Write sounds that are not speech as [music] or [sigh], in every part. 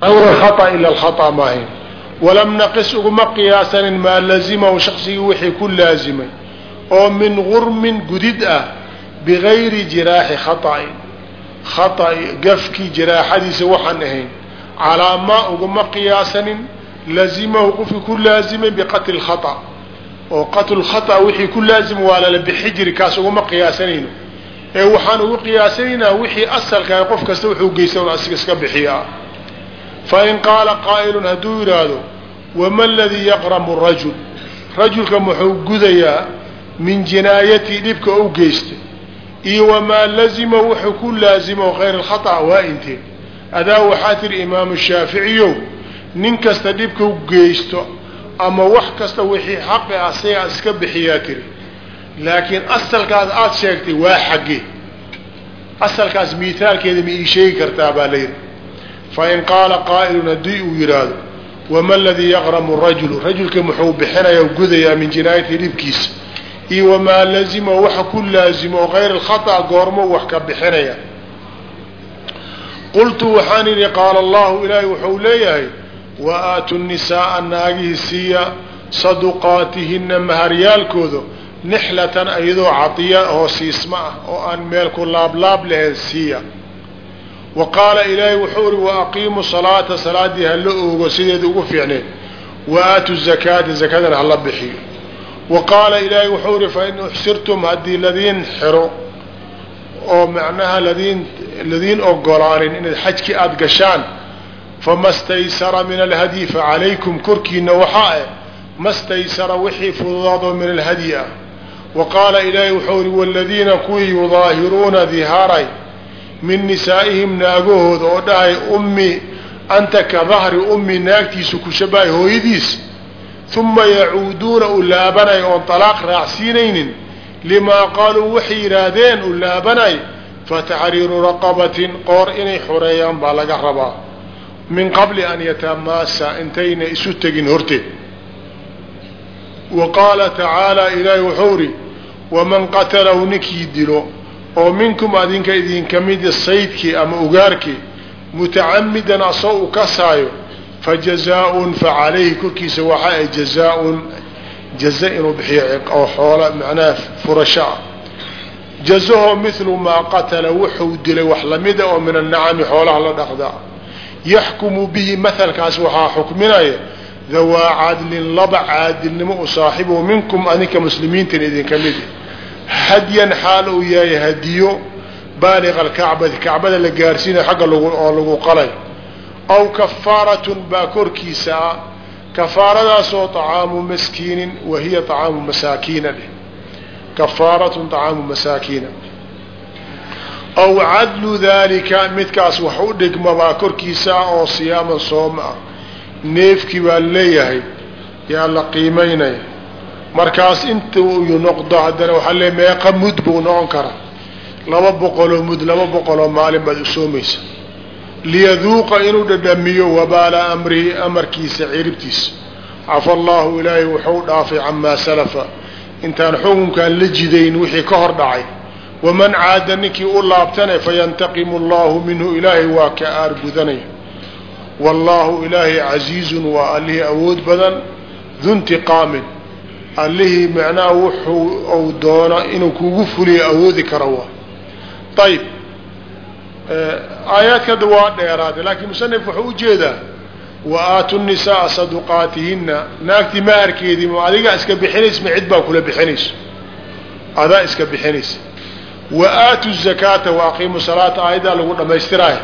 awra khata ila alkhata maahayn walam naqis uguma qiyaasanin maa lazimahu shaksigii wixii ku laazimay oo min gurmin gudid ah bigayri jiraaxi khaطa'in khaطa'i gafkii jiraaxadiisa waxaan ahayn calaa maa uguma qiyaasanin lazimahu qofkii ku laazimay biqatli khata oo qatl khata wixii ku laazima waa lala bixijiri kaas uguma qiyaasanayno ee waxaan ugu qiyaasanaynaa wixii asalkaa qof kasta wuxuu geysta iska bixiyaa fain qaala qaa'ilun hadduu yidhaahdo wama aladii yaqramu rajul rajulka muxuu gudayaa min jinaayatii dhibka u geystay iyo wamaa lazima wuxuu ku laazimo kayr alkhata waa intee adaa waxaa tihi imaamu shaaficiyow nin kasta dhibka u geysto ama wax kasta wixii xaqi ah sigaa iska bixiyaa tiri laakiin asalkaas aada sheegtay waa xaggee asalkaas miithaalkeeda ma ii sheegi kartaa baa layidhi fain qaala qaa'ilun haddii uu yidhaahdo wama aladii yaqramu rajulu rajulka muxuu bixinaya gudayaa min jinaayati dhibkiisa iyo wamaa lazima waxa ku laazimo oo kayr alkhata goormo wax ka bixinaya. qultu waxaan idhi qaala allahu ilaahay wuxuu leeyahay wa aatu nisaaa naagihii siiya saduqaatihina maharyaalkooda nixlatan iyadoo cadiya oo siisma ah oo aan meel ku laablaab lahayn siiya wa qaala ilaahay wuxuu ihi wa aqiimu salaata salaadii hala oogo sideeda ugu fiicneed. Wa aatu zakaata zakadana hala bixiyo. Wa qaala ilaahay wuxuu ihi fain uxsirtum haddii ladiin xiro oo macnaha ladiin ladiin ogolaanin inaad xajkii aada gashaan fama staysara min alhadyi facalaykum korkiina waxaa ah ma staysara wixii fududaadoo min alhadyi ah. Wa qaala ilaahay wuxuu ihi waladiina kuwii yudaahiruuna dihaaray min nisaa'ihim naagahooda oo dhahay ummi anta ka dahri ummi naagtiisu ku shabahay hooyadiis. Uma yacuuduuna u laabanay oon talaaq raacsiinaynin. Limaa qaaluu waxay yidhaahdeen u laabanay fataxriiru raqabatin qoor inay xoreeyaan baa laga rabaa. Min qabli an yatamaasa intayna isu tegin horteed wa qaala tacaala ilaahi wuxuu ri waman qatalahu ninkii dilo oo minkum adinka idinka midi saydkii ama ugaarkii mutacamidan asoo u kasaayo fajazaaun fa calayhi korkiisa waxaa ay jazaaun jaza inuu bixiyo oo xoola macnaha furasho ah jazahoo mithlu maa qatala wuxuu dilay wax lamida oo min annacami xoolaha la dhaqdaa yaxkumu bihi mahalkaas waxaa xukminaya dawaa cadlin laba caadilnimo u saaxibu minkum adinka muslimiintan idinka midi hadyan xaal uu yahay hadiyo baaliqa alkacbati kacbada la gaarsiinayo xagga oo lagu qalay aw kafaaratun baa korkiisa ah kafaaradaasoo طacaamu maskiinin wa hiya طacaamu masaakiina dheh kafaaratun طacaamu masaakiina aw cadlu dalika midkaas wax u dhigmabaa korkiisa ah oo siyaaman sooma ah neefkii baa leeyahay yaa la qiimaynaya markaas inta uu noqdo haddana waxaa le meeqa mud buu noqon karaa. Laba boqoloo mud laba boqoloo maalin baad usoomaysa liyaduuqa inuu dhadhamiyo wabaala amrihi amarkiisa ciribtiisa. Cafa allahu ilaahay wuxuu dhaafay camaa salafa. Intaan xukunkan la jidayn wixii ka hor dhacay. Waman caada ninkii u laabtane fayantaqimu allahu minhu ilaahay waa ka aargudanaya wallaahu ilaahay casiizun waa allihii awood badan du ntiqaamin allihii macnaha wuxuu u doono inuu kugu fuliyo awoodi kara waa. Ayib aayaadkada waa dheeraade laakiin musanif wuxuu u jeedaa wa aatu nisaaa saduqaatihina naagtii maharkeedii ma adigaa iska bixinaysa ma cid baa kula bixinayso. Adaa iska bixinaysa. Wa aatu zakaata wa aqiimu salaata aayaddaa lagu dhamaystiraayo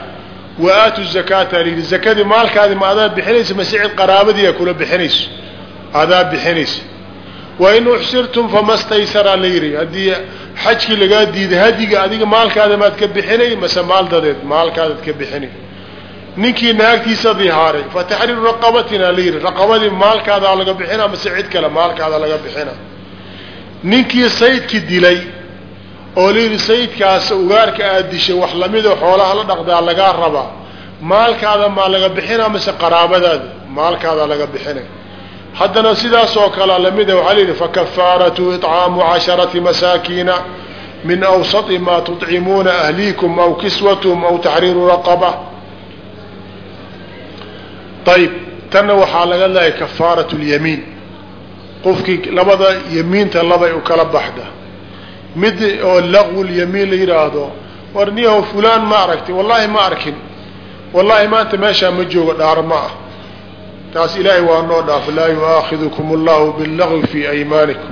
wa aatu zakaata layidhi zakadii maalkaadi ma adaa bixinaysa mase cid qaraabadiia kula bixinayso. Adaa bixinaysa wain uxsirtum fama staysara la yidhi. Haddii xajkii lagaa diiday hadiga adiga maalkaada maad ka bixinay mase maal dadeed maalkaadaad ka bixinay ninkii naagtiisa dihaaray fa taxriiru raqabatina la yidhi. Raqabadii maalkaadaa laga bixina mase cid kale maalkaada laga bixina ninkii saydki dilay oo layidhi saydkaas ugaarka aad dishay wax lamidoo xoolaha la dhaqdaa lagaa rabaa. Maalkaada maa laga bixinaa mase qaraabadaada maalkaadaa laga bixinay haddana sidaas oo kale lamida waxaa layidhi fakafaaratu iطcaamu casharati masaakiina min awsati maa tuطcimuuna ahliikum aw kiswatum aw taxriiru raqaba. Ayib tanna waxaa laga leeyahay kafaarat lyamiin qofkii labada yamiinta labay u kala baxda. Mid oo laqwu lyamiin la yidhaahdo war niyaho fulaan ma aragtay wallahi ma arkin. Wallahi maanta meeshaa ma joogo dhaar ma ah taas ilaahay waa noo dhaaf laa yu'aakidukum allahu billagwi fi aymaanikum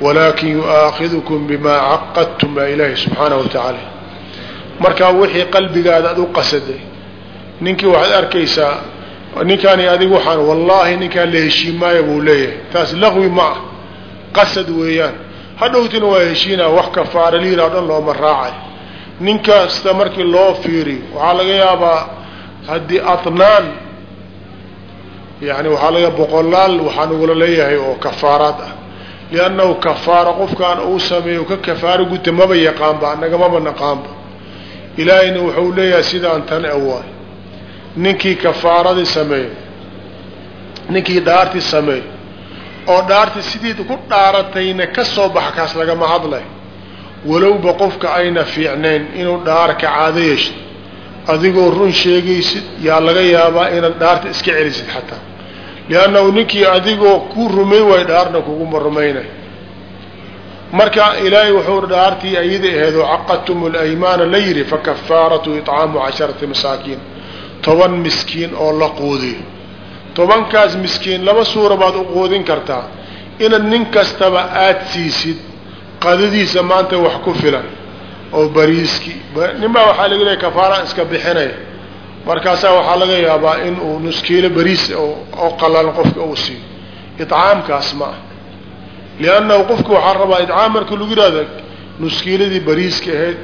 walaakin yu'aakidukum bimaa caqadtum baa ilaahi subxaanahu wa tacaala. Markaa wixii qalbigaada ad u qasaday ninkii waxaad arkaysaa ninkaani adigu waxaan wallaahi ninkaan la heshiimaayo buu leeyahay. Taas laqwi ma ah qasad weeyaan. Hadhowtina waa heshiinaa wax kafaara liira o dhan looma raacay nin markii loo fiiriyo waxaa laga yaabaa haddii atnaan yani waxaa laga boqolaal waxaa nagula leeyahay oo kafaaraad ah. Liannahu kafaara qofkaan uu sameeyo ka kafaaro guta maba yaqaanba nagamaba naqaanba. Ilaahayna wuxuu leeyahay sidaan tan awaay ninkii kafaaradii sameeyo ninkii dhaartii sameeyo oo dhaartii sidiid ku dhaaratayna ka soo baxa kaas lagama hadlay. Walowba qofka ayna fiicnayn inuu dhaar ka caado yeeshto adigoo run sheegaysid yaa laga yaabaa inaad dhaarta iska celisid xataa. Liannahu ninkii adigoo ku rumay waay dhaarna kuguma rumaynay marka ilaahay wuxuu dhaartii ayada aheed oo caqadtum laymaana la yidhi fakafaaratu icaamu casharati masaakiin. Toban miskiin oo la quudiyo tobankaas miskiin laba suura baad u quudin kartaa. Inaad nin kastaba aad siisid qadadiisa maanta wax ku filan oo bariiski. Ninbaa waxaa laga leeya kafaaraan iska bixinaya. Markaasaa waxaa laga yaabaa in uu nuskiilo bariis oo qalalan qofka uu siiyo. Icaamkaas ma ah liannahu qofka waxaa rabaa icaam marka lagu yihahda nuskiiladii bariiska ahayd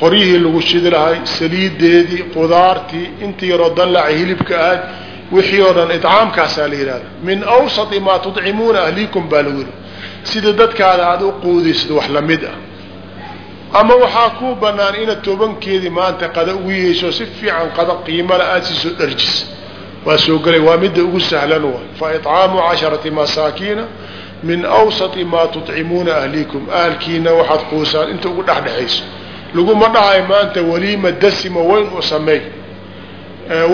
qoryihii lagu shidi lahay saliideedii qudaartii intii yaroo dallaca hilibka ahayd wixii oo dhan icaamkaasaa la yihahda min awsati maa tudcimuuna ahlikum baa lagu yihi sida dadkaada aada u quudaysid wax la mid ah ama waxaa kuu banaan inaad tobankeedii maanta qada ugu yeesho si fiican qada qiimala aada siisoo dharjis. Waa soo gelay waa midda ugu sahlan waay fa icaamu casharati masaakiina min awsati maa tudcimuuna ahlikum ahalkiina waxaad quusaan inta ugu dhexdhexayso. Laguma dhahayo maanta waliima dasima weyn u sameey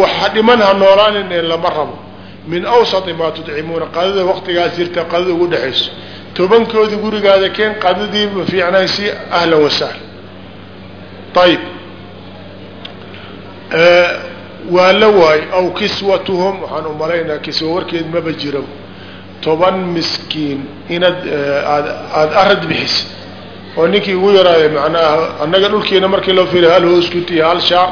waxa dhiman ha noolaanin lama rabo. Min awsati maa tudcimuuna qadada waqtigaas jirta qadada ugu dhexayso tobankoodi gurigaada keen qadadiiba fiicnaysi ahlan wasahla ayib waa la waay aw kiswatuhum waxaan u malaynaa kiswa warkeed maba jiro. Toban miskiin inaad aad aada arad bixisa. Oo ninkii ugu yaraayo macnaha annaga dhulkiina markii loo fiiriy hal hooskuti hal shaar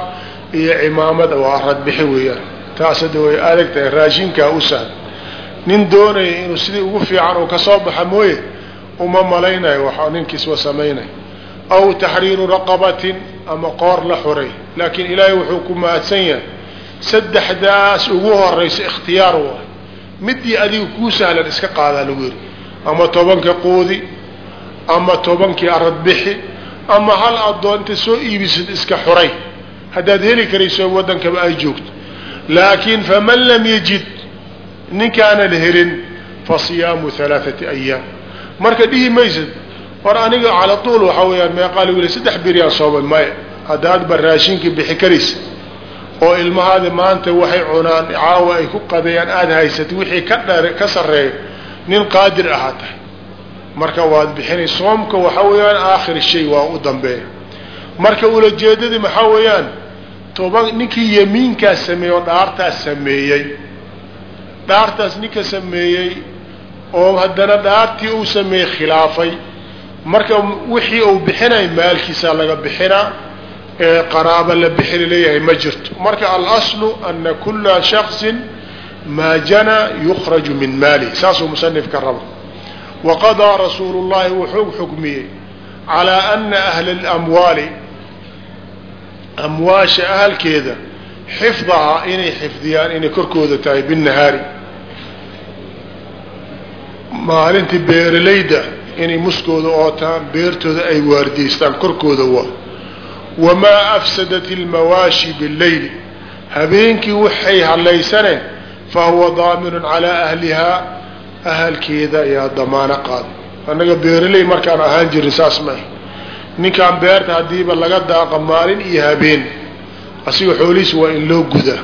iyo cimaamad waa arad bixi weeyaan. Taas hadda way adag tahay raashinkaa u sahla nin doonaya inuu sidii ugu fiican uu ka soo baxa mooye uma malaynayo wax nin kiswa samaynay aw taxriiru raqabatin ama qoor la xuray laakiin ilaahay wuxuu ku mahadsan yahay saddexdaas ugu horaysa ikhtiyaar waay. Midii adiga kuu sahlan iska qaadaa lagu yidhi. Ama tobanka quudi ama tobankii aradbixi ama hal addoon inta soo iibisid iska xuray haddaad heli karayso waddankaba ay joogto. Laakiin faman lam yajid ninkaanan helin fa siyaamu halaaثati ayaam marka dhihi maysad war aniga cala tuul waxaa weeyaan meeqaa lagu saddex biryaan soomay maya haddaadba raashinkii bixi karaysa oo ilmahaada maanta waxay cunaan caawa ay ku qadayaan aada haysatay wixii ka dher ka sarreeyo nin qaadir ahaa tahay. Marka waad bixinay soomka waxaa weeyaan aakhir shay waa u dambeeya. Marka ulajeedadii maxaa weeyaan toban ninkii yamiinkaas sameeyey oo dhaartaas sameeyey dhaartaas ninka sameeyey oo haddana dhaartii uu sameeyey khilaafay. Marka wixii uu bixinay maalkiisaa laga bixinaa ee qaraaba la bixi la leeyahay ma jirto. Marka alaslu ana kula shaksin maa janaa yukraju min maalihi saasuu musanifka raba waqadaa rasuulu llahi wuxuu xukmiyey calaa ana ahla اlamwaali amwaasha ahalkeeda xifdahaa inay xifdiyaan inay korkooda tahay binahaari maalintii beeralayda inay muskooda ootaan beertooda ay waardiystaan korkooda waa. Wamaa afsadat ilmawaashi billayli. Habeenkii waxay hadlaysaneen fa huwa daaminun calaa ahlihaa ahalkeeda ayaa damaano qaaday annaga beeraley markaan ahaan jirin saas ma ninkaan beerta haddiiba laga daaqa maalin iyo habeen. Asiga xoolihiisa waa in loo gudaa.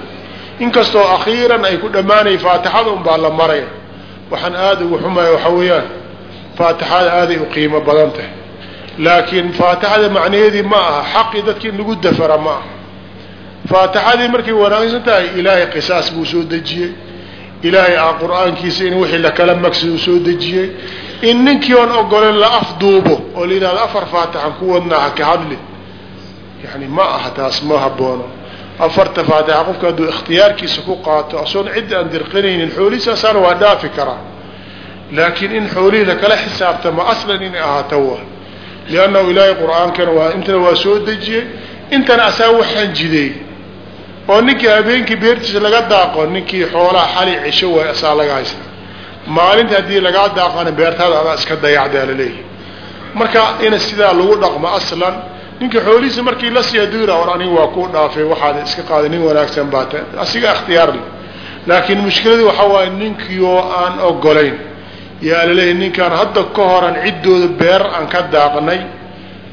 Inkastoo akhiiran ay ku dhammaanay faatixada unbaa la maraya waxaan aada ugu xumaya waxa weeyaan faatixada aaday u qiimo badan tahay. Laakiin faatixada macnaheedii ma aha xaqii dadki in lagu dafara ma aha. Faatixadii markay wanaagsan tahay ilaahay qisaas buu soo dejiyey. Ilaahay a qur'aankiisa in wixii lakala magsi uu soo dejiyey. In ninkii oon ogolen la afduubo oo la yidhahdo afar faatixan ku wadnaa ha ka hadli. Yani ma aha taas ma haboono afarta faatixa qofka hadduu ikhtiyaarkiisa ku qaato asoon cid aan dirqinaynin xoolihiisaasaana waa dhaafi karaa. Laakiin in xoolihii lakala xisaabtamo aslan inay ahaato wa. Liannahu ilaahay qur'aankana waa intana waa soo dejiyey intana asaa waxaan jideey oo ninkii habeenkii beertiisa laga daaqo ninkii xoolaha xali cisho waay asaa laga haysta maalinta haddii lagaa daaqana beertaada adaa iska dayacdaa laleeyahy marka ina sidaa lagu dhaqmo aslan ninka xoolihiisa markii la sii haduu yidhah war aniga waa ku dhaafay waxaad iska qaaday nin wanaagsan baa ta asiga ikhtiyaar leh. Laakiin mushkiladii waxaa waaye ninkii oo aan ogolayn yaa laleeyahy ninkaan hadda ka horan ciddooda beer aan ka daaqnay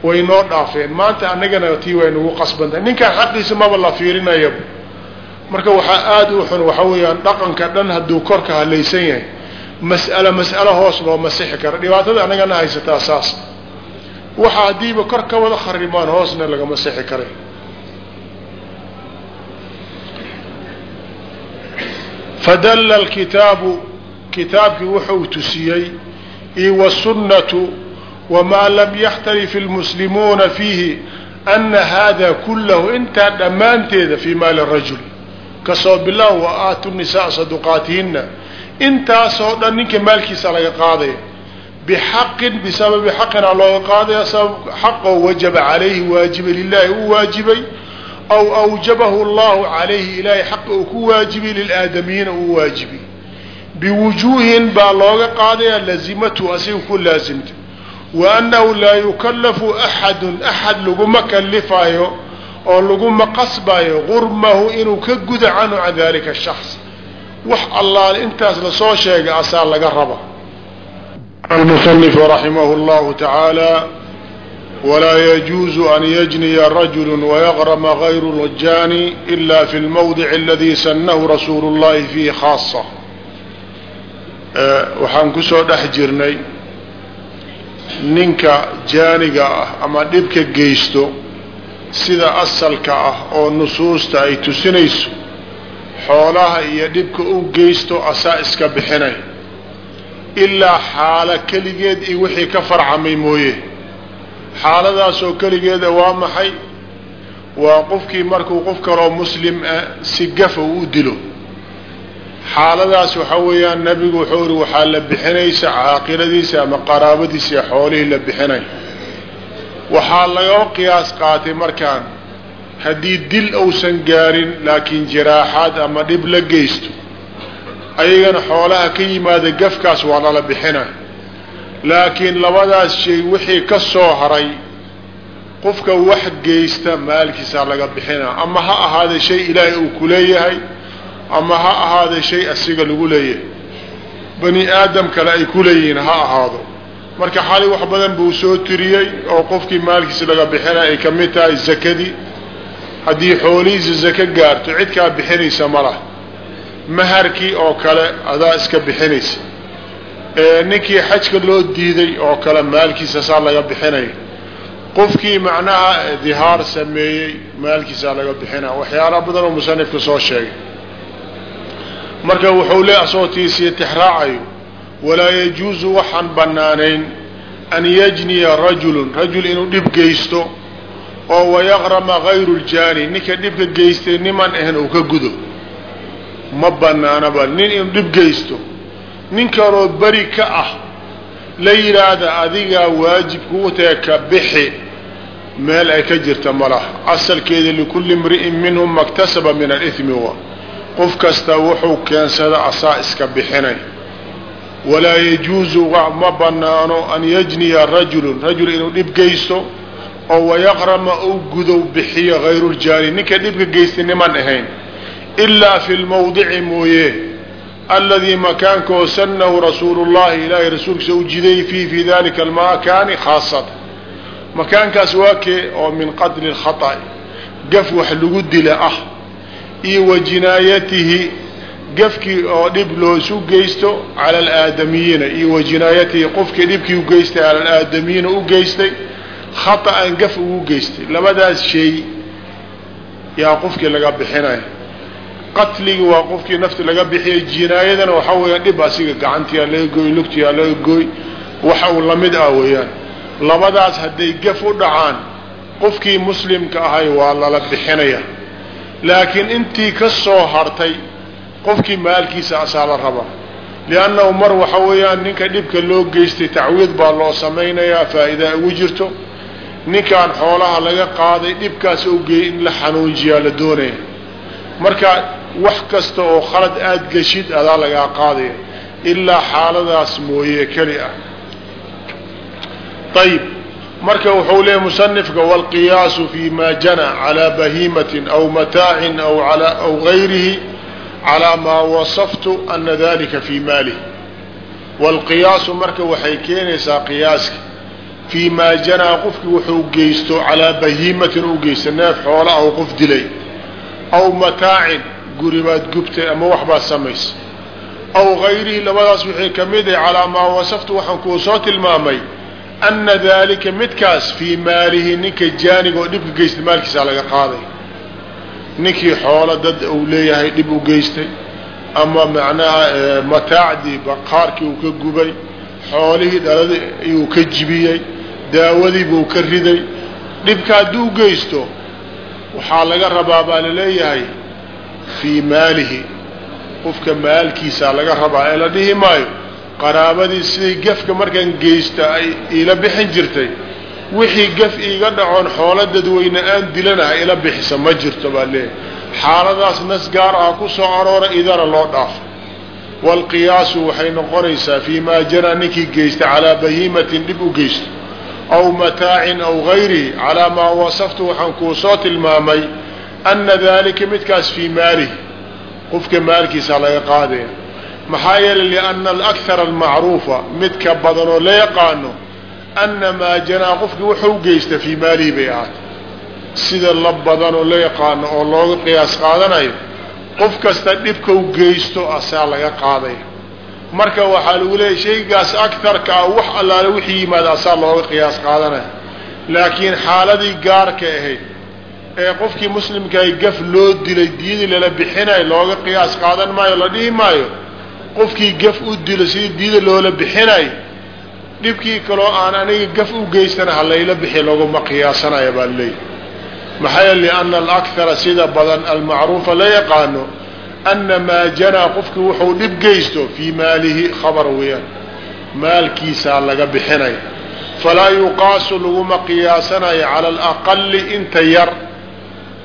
way noo dhaafeen. Maanta anagana tii way nagu qasbantahay ninkaan xaqiisa maba la fiirinayaba marka waxaa aada u xun waxa weeyaan dhaqanka dhan hadduu korka halaysan yahay mas'alo mas'alo hoos loo masixi kara dhibaatada anagana haysataa saas waxa haddiiba kor ka wada kharimaan hoosna lagama sixi karay fadalla alkitaabu kitaabkii wuxuu tusiyey io wasunnatu wamaa lam yaxtarif ilmuslimuuna fiihi ana hada kullahu intaa dhammaanteeda fii maali rajul. Kasoo bilaw wa aatu nisaa saduqaatihina intaasoo dhan ninka maalkiisa laga qaadaya bxaqin bisababi xaqina looga qaadaya xaqoo wajaba calayhi waajiba lilahi u waajibay aw awjabahu llahu calayhi ilahay xaqa uu ku waajibay lilaadamiyiina uu waajibay biwujuuhin baa looga qaadaya lazimatu asiga ku laasimta wa annahu laa yukallafu axadun axad laguma kalifayo oo laguma qasbayo gurmahu inuu ka guda canhu can dalika shaks wax allaale intaas la soo sheegay asaa laga raba المصنف رحمه الله تعالى ولا يجوز أن يجني رجل ويغرم غير الجاني إلا في الموضع الذي سنه رسول الله فيه خاصة waxaan kusoo dhex jirnay ninka jaaniga ah ama dhibka geysto sida asalka ah oo nusuusta ay tusinayso xoolaha iyo dhibka u geysto asaa iska bixinay ilaa xaalo keligeed iyo wixii ka farcamay mooye. Xaaladaasoo keligeeda waa maxay? Waa qofkii markuu qof kaloo muslim ah si gafa u dilo. Xaaladaas waxaa weeyaan nabigu wuxuu iri waxaa la bixinaysa caaqiladiisa ama qaraabadiisa iyo xoolihii la bixinay. Waxaa lagoo qiyaas qaatay markaan haddii dil uusan gaarin laakiin jiraaxaad ama dhib la geysto ayagana xoolaha ka yimaada gafkaas waa lala bixina. Laakiin labadaas shay wixii ka soo haray qofka wax geysta maalkiisaa laga bixina. Ama ha ahaada shay ilaahay uu ku leeyahay ama ha ahaada shay asiga lagu leeyahay. Bani aadam kale ay ku leeyihiin ha ahaado. Marka xali wax badan buu soo tiriyey oo qofkii maalkiisa laga bixina ay ka mid tahay zakadii haddii xoolihiisa zako gaarto cid kaa bixinaysa ma lah maharkii oo kale adaa iska bixinaysa. Ninkii xajka loo diiday oo kale maalkiisa saa laga bixinaya qofkii macnaha dihaar sameeyey maalkiisaa laga bixinaya waxyaala badan oo musanifka soo sheegay. Marka wuxuu le asoo tiisiya tixraacayo walaa yajuusu waxaan banaanayn an yajniya rajulun. Rajul inuu dhib geysto oo wayaqrama gayru ljaani ninka dhibka geystay niman ahan uu ka gudo ma banaanaba nin inuu dhib geysto nin kaloo beri ka ah la yidhaahda adigaa waajib kugu tahe ka bixi meel ay ka jirta malaha asalkeeda likulli imri'in minhum maktasaba min alithmi wa qof kasta wuxuu keensada asaa iska bixinay. Walaa yajuusu ma banaano an yajniya rajulun rajul inuu dhib geysto oo wayaqrama uu gudow bixiyo hayru ljaani ninka dhibka geystay niman ahayn ilaa fi lmawdici mooye aladii makaankoo sanahu rasuulu llahi ilaahay rasuulkiisa u jiday fii fi dalika almakaani khaasata makaankaas waa kee oo min qatli lkhata'i gaf wax lagu dila ah iyo wa jinaayatihi gafkii oo dhib loosu geysto cala alaadamiyiina iyo wa jinaayatihi qofkii dhibkii u geystay cala alaadamiyiina u geystay khaطa'an gaf ugu geystay labadaas shay yaa qofkii laga bixinaya qatligi waa qofkii nafti laga bixiyay jinaayadana waxaa weeyaan dhib asiga gacantiyaa laga gooy lugtiyaa laga gooy waxa uu la mid ah weeyaan. Labadaas hadday gaf u dhacaan qofkii muslimka ahay waa lala bixinaya laakiin intii ka soo hartay qofkii maalkiisa asaa la rabaa. Liannahu mar waxa weeyaan ninka dhibka loo geystay tacwiid baa loo samaynayaa faa'idaa ugu jirto. Ninkaan xoolaha laga qaaday dhibkaas ogeey in la xanuunjiyaa la doonaya marka wax kasta oo khalad aada geshid adaa lagaa qaadaya ilaa xaaladaas mooye keli ah ayib marka wuxuu leeyahy musanifka wاlqiyaasu fi ma jana calى bahimatin aw mataacin aw aw gayrihi calىa maa wasaftu ana dalika fi maalih wاlqiyaasu marka waxay keenaysaa qiyaaska fii maa janaa qofkii wuxuu geysto calaa bahiimatin u geysta neef xoola aw qof dilay aw mataacin guribaad gubtay ama waxbaad samaysa. Aw gayrihi labadaas wixii ka mid ah calaa maa wasaftu waxaan kuu soo tilmaamay ana daalika midkaas fii maalihi ninka jaaniga oo dhibka geystay maalkiisaa laga qaaday. Ninkii xoolo dad uu leeyahay dhib u geystay ama macnaha mataacdii baqaarkii uu ka gubay xoolihii dhaladii ayuu ka jibiyey daawadii buu ka riday. Dhibka hadduu geysto waxaa laga rabaa baa la leeyahay fii maalihi. Qofka maalkiisaa laga rabaa ee la dhihi maayo qaraabadii siday gafka markaan geysta ay iila bixin jirtay. Wixii gaf iiga dhacoon xoolo dadweyne aan dilanaha ila bixisa ma jirto baa leeyahay xaaladaas nas gaar ah ku soo aroora idana loo dhaafo waalqiyaasu waxay noqonaysaa fii maa janaa ninkii geysta calaa bahiimatin dhib u geysto aw mataacin aw gayrihi. Calaa maa wasaftu waxaan kuu soo tilmaamay ana dalika midkaas fii maalihi qofka maalkiisa laga qaadaya maxaa yeelay liana alakthara almacruufa midka badanoo la yaqaano ana maa janaa qofkii wuxuu geysta fii maalihi bay ahaatay sida la badanoo la yaqaano oo looga qiyaas qaadanayo qof kasta dhibkau geysto asaa laga qaadaya marka waxaa lagu leeyahy shaygaas agtarka ah wax allaale wixii yimaada asaa looga qiyaas qaadanaya laakiin xaaladii gaarka ahayd ee qofkii muslimkaay gaf loo dilay diyadii lala bixinayo looga qiyaas qaadan maayo la dhihi maayo qofkii gaf u dilo sidii diyada loola bixinayo dhibkii kaloo aan aniga gaf u geystana halayla bixi loguma qiyaasanaya baa leeyahy maxaa yeele liana alakthara sida badan almacruufa la yaqaano ana maa janaa qofkii wuxuu dhib geysto fii maalihi khabar weeyaan maalkiisaa laga bixinaya falaa yuqaasu laguma qiyaasanayo cala alaqali inta yar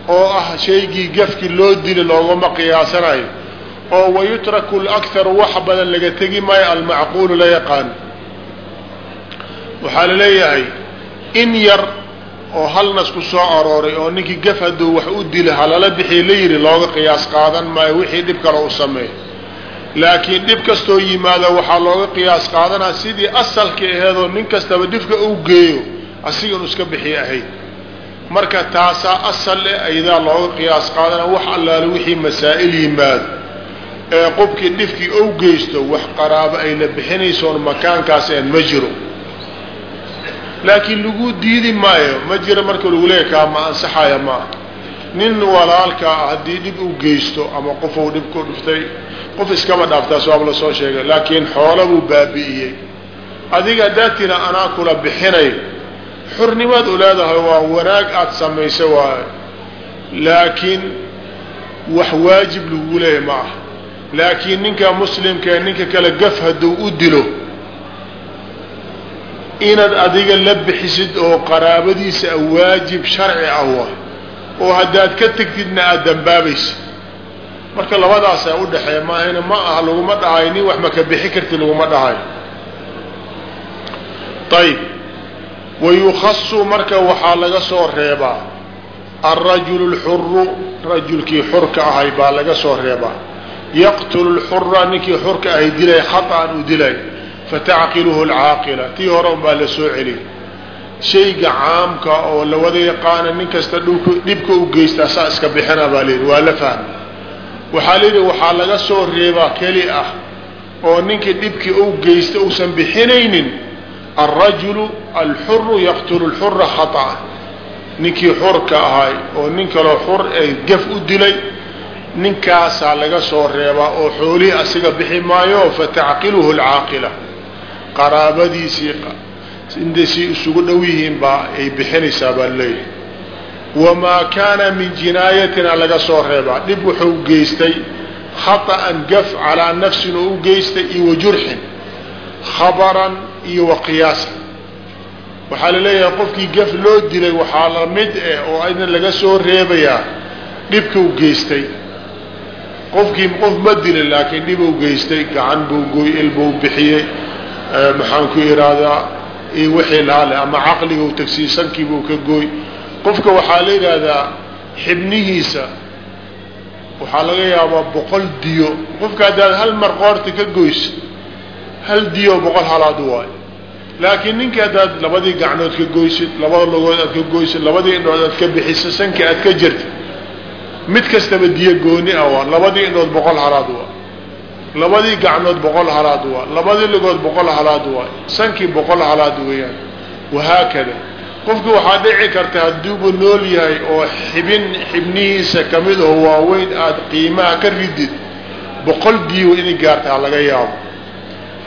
oo ah shaygii gafki loo dili looguma qiyaasanayo oo wayutraku lakharu wax badan laga tegi maayo almacquulu la yaqaano waxaa la leeyahay in yar oo hal nas ku soo arooray oo ninkii gaf hadduu wax u dila halala bixiy la yidhi looga qiyaas qaadan maayo wixii dhib kale u sameeyo laakiin dhib kastoo yimaada waxaa looga qiyaas qaadanaa sidii asalka aheedoo nin kastaba dhibka u geeyo asiga inu iska bixi ahayd marka taasaa asal eh ayadaa looga qiyaas qaadana wax allaale wixii masaa'il yimaado ee qofkii dhibkii ou geysto wax qaraabo ayna bixinaysoon makaankaas een ma jiro. Laakiin lagu diidi maayo ma jiro marka lagu leeya ansaxaya maaha nin walaalkaa haddii dhib u geysto ama qofuu dhib ku dhiftay qof iskama dhaaftaas waaba la soo sheegay. Laakiin xoola buu baabi'iyey. Adiga haddaad anaa kula bixinay xurnimaad u leedahay waa wanaag aada samaysa waayo. Laakiin wax waajib lagu leeyahy ma ah laakiin ninka muslimkae ninka kale gaf hadduu u dilo inaad adiga la bixisid oo qaraabadiisa waajib sharci ah wa oo haddaad ka tegtidna aada dambaabaysa marka labadaasaa udhaxeeya maahayna ma aha laguma dhahayo nin wax maka bixi karti laguma dhahayo ayib wayukhasu marka waxaa laga soo reebaa alrajulu lxuru rajulkii xurka ahay baa laga soo reebaa yaqtulu lxura ninkii xurka ahay dilay khaطan u dilay fatacqiluhu alcaaqila tii hore un baa la soo celiyay shayga caamka oo lawada yaqaana nin kasta dhibka u geysta saa iska bixina baa layidhi waa la fahmay waxaa layidhi waxaa laga soo reebaa keli ah oo ninkii dhibkii u geysta uusan bixinaynin alrajulu alxuru yaqtulu lxura khaطأa ninkii xurka ahay oo nin kaloo xur ay gaf u dilay ninkaasaa laga soo reebaa oo xoolihii asiga bixi maayo fatacqiluhu lcaaqila qaraabadiisii intay si isugu dhow yihiin baa ay bixinaysaa baa leeyahay wamaa kaana min jinaayatina laga soo reebaa dhib wuxuu geystay khaطأan gaf calaa nafsin oo u geystay iyo wa jurxin khabaran iyo wa qiyaasan waxaa la leeyahay qofkii gaf loo dilay waxaa la mid eh oo ayna laga soo reebayaa dhibkuu geystay. Qofkii qof ma dilin laakiin dhibuu geystay gacan buu gooy il buu bixiyey maxaan ku ihahdaa wixii laale ama caqliguu tagsiisankiibuu ka gooy qofka waxaa la yidhaahdaa xibnihiisa waxaa laga yaabaa boqol diyo. Qofka haddaad hal mar qoorta ka goyso hal diyo boqol halaad waayo laakiin ninka haddaad labadii gacnood ka goysid labada logood aad ka goysid labadii indhood aad ka bixiso sanka aad ka jirtid. Mid kastaba diyo gooni ah waa labadii indhood boqol halaad waa. Labadii gacnood boqol halaad waa labadii logood boqol halaad waa sankii boqol halaad weeyaan. Wahaakada. Qofki waxaa dhici karta hadduuba nool yahay oo xibin xibnihiisa ka mid aho waaweyn aada qiimaha ka ridid boqol diiwo inay gaartaa laga yaabo.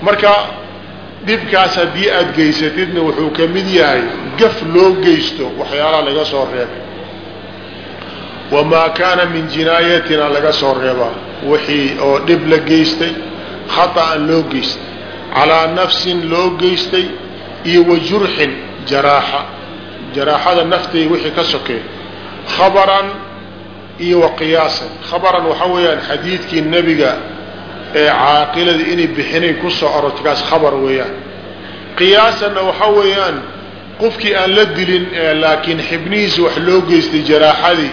Marka dhibkaas haddii aada geysatidna wuxuu ka mid yahay gaf loo geysto waxyaalaha laga soo reebay. Wamaa kaana min jinaayatina laga soo reebaa. Wixii oo dhib la geystay khaطa'an loo geystay. Calaa nafsin loo geystay iyo wa jurxin jaraaxa. Jaraaxada naftay wixii ka sokey khabaran iyo wa qiyaasan. Khabaran waxaa weeyaan xadiidkii nebiga ee caaqilada inay bixinay ku soo orortay kaas khabar weeyaan. Qiyaasanna waxaa weeyaan qofkii aan la dilin laakiin xibnihiisa wax loo geystay jaraaxadii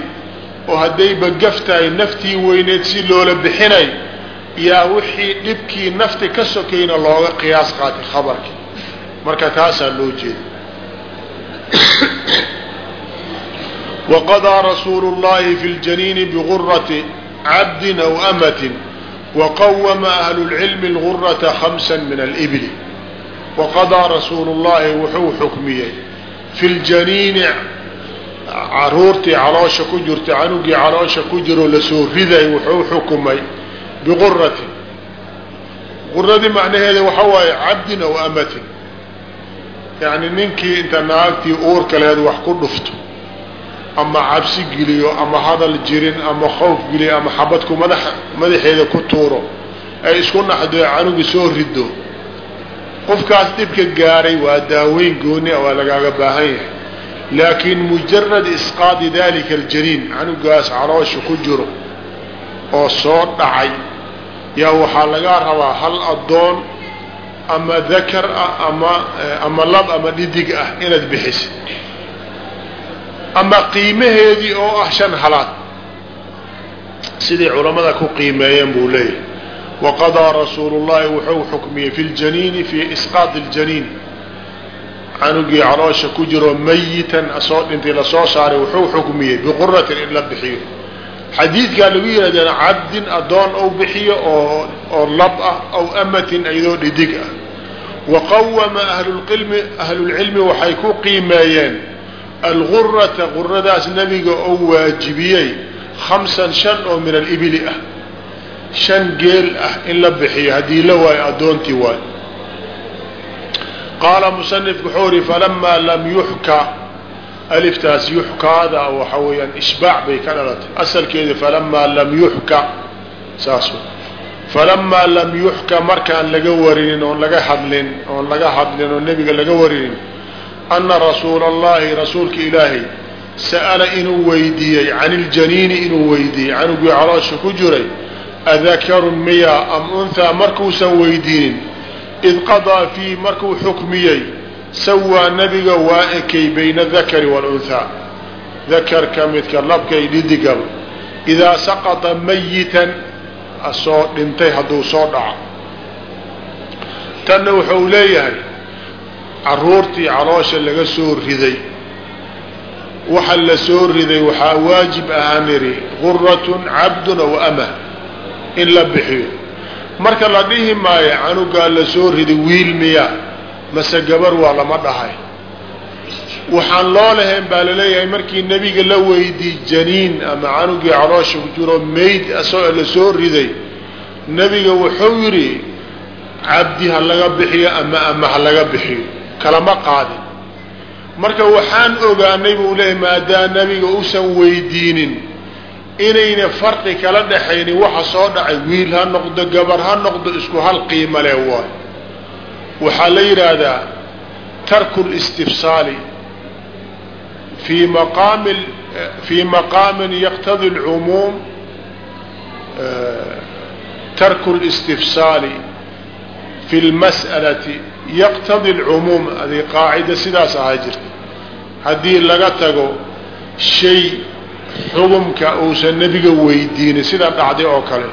oo haddayba gaf tahay naftii weyneed si loola bixinay yaa wixii dhibkii nafti ka sokayna looga qiyaas qaatay khabarkii. Marka taasaa loo jeeda [coughs] waqadaa rasuulu llahi fi ljaniini bigurati cabdin aw amatin waqawama ahlu lcilmi lgurata hamsa min alibli waqadaa rasuulu llahi wuxuu xukmiyey fi ljaniini caruurtii caloosha ku jirta canugii caloosha ku jiroo la soo riday wuxuu xukumay biquratin quradii macnaheeda waxa waaye cabdin aw amatin yacni ninkii inta naagtii uurka lehed wax ku dhufto ama cabsi geliyo ama hadal jirin ama khawf geliyo ama xabadku madax madaxeeda ku tuuro ay isku naxdee canugii soo rido qofkaas dhibka gaaray waa daaweyn gooni a waa lagaaga baahan yahay. Laakiin mujarad isqaadi dalika aljaniin canugaas caloosha ku jiro oo soo dhacay yaa waxaa lagaa rabaa hal addoon ama dakar ah ama ama lab ama dhidig ah inaad bixisid ama qiimaheedii oo ah shan halaad. Siday culammada ku qiimeeyeen buu leeyahay. Waqadaa rasuulu llahi wuxuu xukmiyey fi ljaniini fi isqaadi اljaniin canugii caloosha ku jiro mayitan asoo dhintay la soo saaray wuxuu xukmiyey biquratin in la bixiyo. Xadiidkaa lagu yihahdeena cabdin addoon ou bixiyo oo oo lab ah aw amatin iyadoo dhidig ah. Waqawama ahlulqilmi ahlulcilmi waxay ku qiimeeyeen algurata quradaas nebiga ou waajibiyey khamsan shan oo min alibili ah. shan geel ah in la bixiyo haddii la waayo addoontii waayo. qaala musanifku wuxuu ihi falamaa lam yuxka aliftaas yuxkaada waxa weeyaan ishbaac bay ka dhalatay asalkeeda falamaa lam yuxka saas falamaa lam yuxka markaan laga warinin oon laga hadlin oon laga hadlin oo nebiga laga warinin ana rasuula allahi rasuulka ilaahay sa'ala inuu weydiiyey can iljaniini inuu weydiiyey canugii caloosha ku jiray adakarun miya am unhaa markuusan weydiinin id qadaa fiih markuu xukmiyey sawaa nabiga waa ekay bayna adakari waalunhaa dakarka midka labkay dhidigaba idaa saqata mayitan asoo dhintay hadduu soo dhaco. Tanna wuxuu leeyahay caruurtii caloosha laga soo riday. Waxa la soo riday waxaa waajib ahaa niri guratun cabdun aw amah in la bixiyo. Marka la dhihi maayo canugaa la soo riday wiil miya mase gabar waa lama dhahay. Waxaan loo lahayn baa la leeyahay markii nebiga la weydiiy janiin ama canugii caloosha ku jiro mayd asagoo la soo riday nebiga wuxuu yidhi cabdi ha laga bixiyo ama ama ha laga bixiyo kalama qaadin marka waxaan ogaanay buu leeyahy maadaa nebiga uusan weydiinin inayna farqi kala dhaxaynin waxa soo dhacay wiil ha noqdo gabar ha noqdo isku hal qiimo leh waay waxaa la yidhaahdaa tarku listifsaali في مقام في مقام يقتضي العموم ترك الاستفسال في المسألة yaqtadi alcumuum adii qaacida sidaas ahaa jirta. Haddii laga tago shay xugumka uusan nebiga weydiinin sida dhacday oo kale.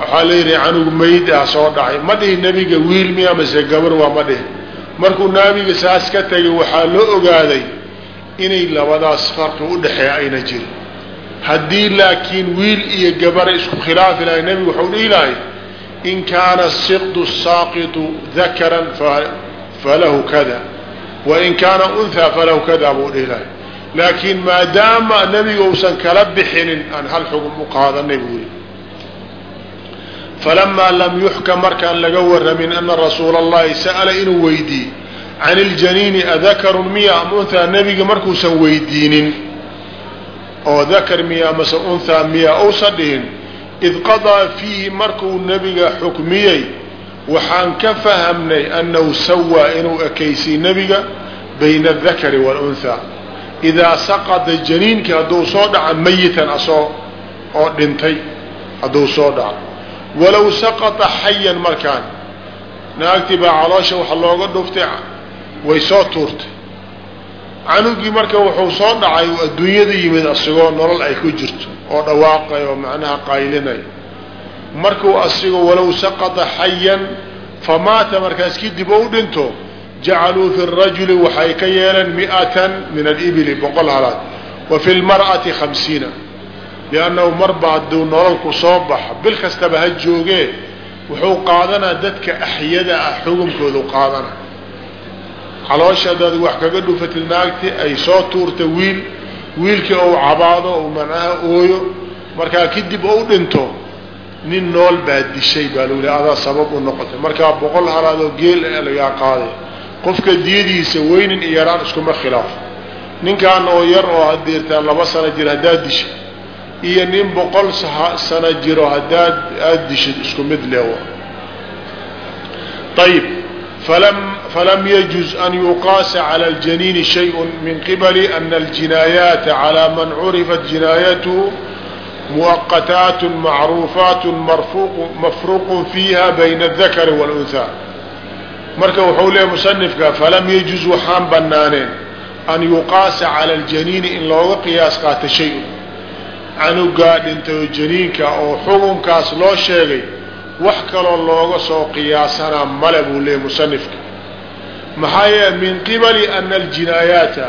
Waxaa layidhi canugu mayd ah soo dhacay. Ma dhihi nebiga wiil miya mase gabar waa ma dhihi. Markuu naabiga saas ka tegay waxaa loo ogaaday inay labadaas farqi u dhexeeya ayna jirin. Haddii laakiin wiil iyo gabar isku khilaafi lahay nebigu waxau dhihi lahay in kaana siqdu saaqitu dakaran falahu kada wain kaana unhaa falahu kada buu dhihi lahay laakiin maadaama nebiga uusan kala bixinin aan hal xugum u qaadanay buu yihi falamaa lam yuxkam markaan laga waramin ana rasuula allahi sa'ala inuu weydiiyey can iljaniini adakarun miya am unhaa nebiga markuusan weydiinin oo dakar miya mase unhaa miya uusan dhihin id qadaa fiihi markuu nebiga xukmiyey waxaan ka fahamnay annahu sawaa inuu ekaysiy nebiga bayna adakari waalunhaa idaa saqada janiinkii hadduu soo dhaca mayitan asoo oo dhintay hadduu soo dhaco walow saqata xayan markaan naagtii baa caloosha waxa looga dhuftay way soo tuurtay canugii marka wuxuu soo dhacay adduunyada yimid asigoo nolol ay ku jirto oo dhawaaqay oo macnaha qaylinay. Markuu asigo walow saqata xayan famaata markaas kadib ou dhinto jacaluu fi rajuli waxay ka yeeleen mi'atan min alibili boqol halaad wa fi lmar'ati hamsiina liannahu marba hadduu nololku soo baxa bil kastaba ha joogee wuxuu qaadanaa dadka axyada ah xugunkoodu qaadana caloosha hadaad wax kaga dhufatid naagti ay soo tuurta wiil. Wiilkii ou cabaado ou macnaha ooyo markaa kadib ou dhinto nin nool baa dishay baa lagu adaa sabab u noqotay. Markaa boqol halaadoo geel lagaa qaaday. Qofka diyadiisa weynin iyo yaraan iskuma khilaafo ninkaan oo yar oo hadeertaa laba sano jir haddaad dishay iyo nin boqol sano jiro haddaad aada dishid isku mid leewa. Ayib فلم يجز أن يقاس على الجنين شيء من قبل أن الجنايات على من عرفت جنايته مؤقتات معروفات مرفوق مفروق فيها بين الذكر والأنثى marka wuxuu leeya musanifka falam yajuz waxaan banaaneen an yuqaasa cala aljaniini in looga qiyaas qaato shay-un canugaa dhintay janiinka oo xukunkaas loo sheegay wax kaloo looga soo qiyaasanaa male buu leeyay musanifka. Maxaa yeele min qibali ana aljinaayaata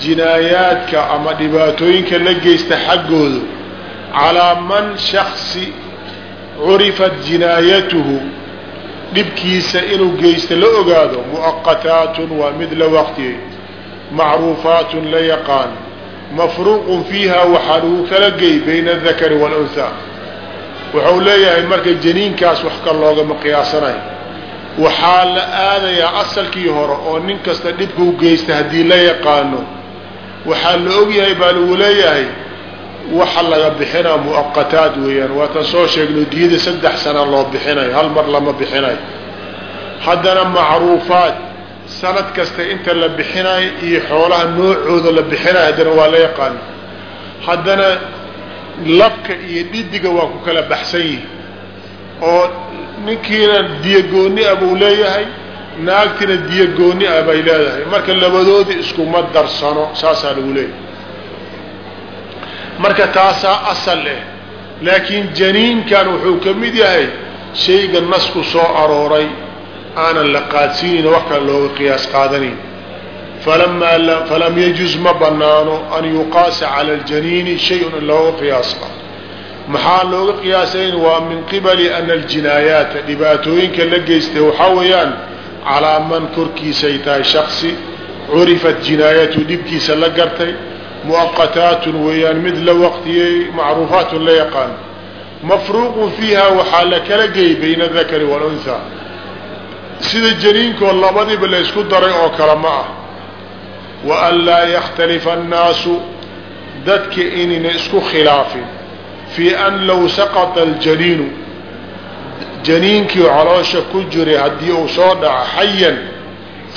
jinaayaadka ama dhibaatooyinka la geysta xaggoodu calaa man shaksi curifat jinaayatuhu dhibkiisa inuu geysta la ogaado mu'aqataatun waa mid la waqtiyey macruufaatun la yaqaan mafruuqun fiiha waxaa lagu kala gey bayna adakari waalunhaa wuxuu leeyahay marka janiinkaas wax ka loogama qiyaasanayo waxaa la aadayaa asalkii hore oo nin kasta dhibkuu geysta haddii la yaqaano. Waxaa la ogyahay baa lagu leeyahay waxa laga bixinaa mu'aqataad weeyaan. Waatan soo sheegno diyada saddex sana loo bixinayo hal mar lama bixinayo. Haddana macruufaat sanad kasta inta la bixinayo iyo xoolaha noocooda la bixinayo haddana waa la yaqaano. Haddana labka iyo dhidiga waa ku kala baxsan yihi oo ninkiina diyagooni ah buu leeyahay naagtina diyagooni ah bay leedahay. Marka labadoodii iskuma darsano saasaa lagu leeyahay. Marka taasaa asal eh laakiin janiinkan wuxuu ka mid yahay shayga nasku soo arooray aanan la qaadsiinin wax kale looga qiyaas qaadanayn falamaa falam yajuz ma banaano an yuqaasa cala aljaniini shay-un in looga qiyaas qaado maxaa looga qiyaasayn waa min qibali ana aljinaayaata dhibaatooyinka la geystay waxaa weeyaan calaa man korkiisay tahay shaksi curifat jinaayatu dhibkiisa la gartay muaqataatun weeyaan mid la waqtiyey macruufaatun la yaqaan mafruuqun fiiha waxaa la kala geeyay bayna adakari waalunhaa sida janiinkoo labadiba la daray oo kale ma ah wa an laa yakhtalifa annaasu dadka inayna isku khilaafin fii an low saqata aljaniinu janiinkii caloosha ku jiray haddii uu soo dhaco xayan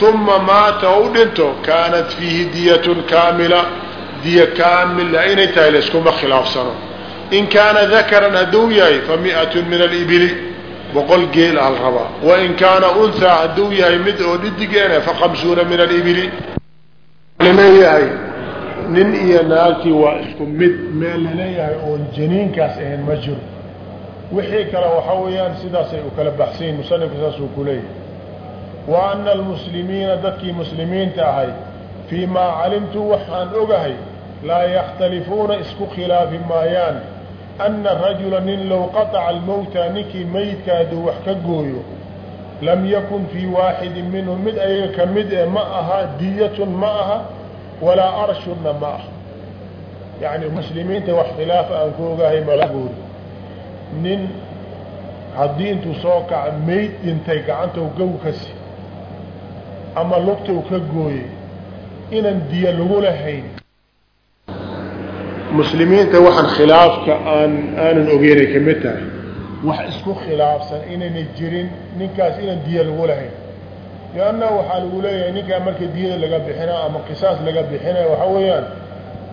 uma maata u dhinto kaanat fiihi diyatun kaamila diya kaamila inay tahay layskuma khilaafsano in kaana dakaran hadduu yahay fa mi'atun min alibili boqol geel al rabaa wain kaana unhaa hadduu yahay mid oo dhidigeena fa khamsuuna min alibili la leeyahay. Nin iyo naagtii waa isku mid meel la leeyahay oon janiinkaas ahayn ma jiro. Wixii kale waxaa weeyaan sidaasay u kala baxsan yihiin musanifka saasuu ku leeyahay. Wa ana almuslimiina dadkii muslimiinta ahay fii maa calimtu waxaan ogahay laa yakhtalifuuna isku khilaafi maayaan. Ana rajula nin low qataca almowta ninkii meydka hadduu wax ka gooyo lam yakun fii waaxidin minhum mid ayaga ka mid e ma aha diyatun ma aha walaa arshunna ma aha. Yacni muslimiinta wax khilaaf aan ku ogahay mala goori nin haddii intuu soo kaca meyd dhintay gacantou gow ka si ama lugtou ka gooyey inaan diya lagu lahayn. Muslimiinta waxaan khilaafka aan aanan ogeynay ka mid tahay. Wax isku khilaafsan inayna jirin ninkaas inaan diya lagu lahayn lianna waxaa lagu leeyahay ninkaa marka diyada laga bixinaa ama qisaas laga bixinaya waxaa weeyaan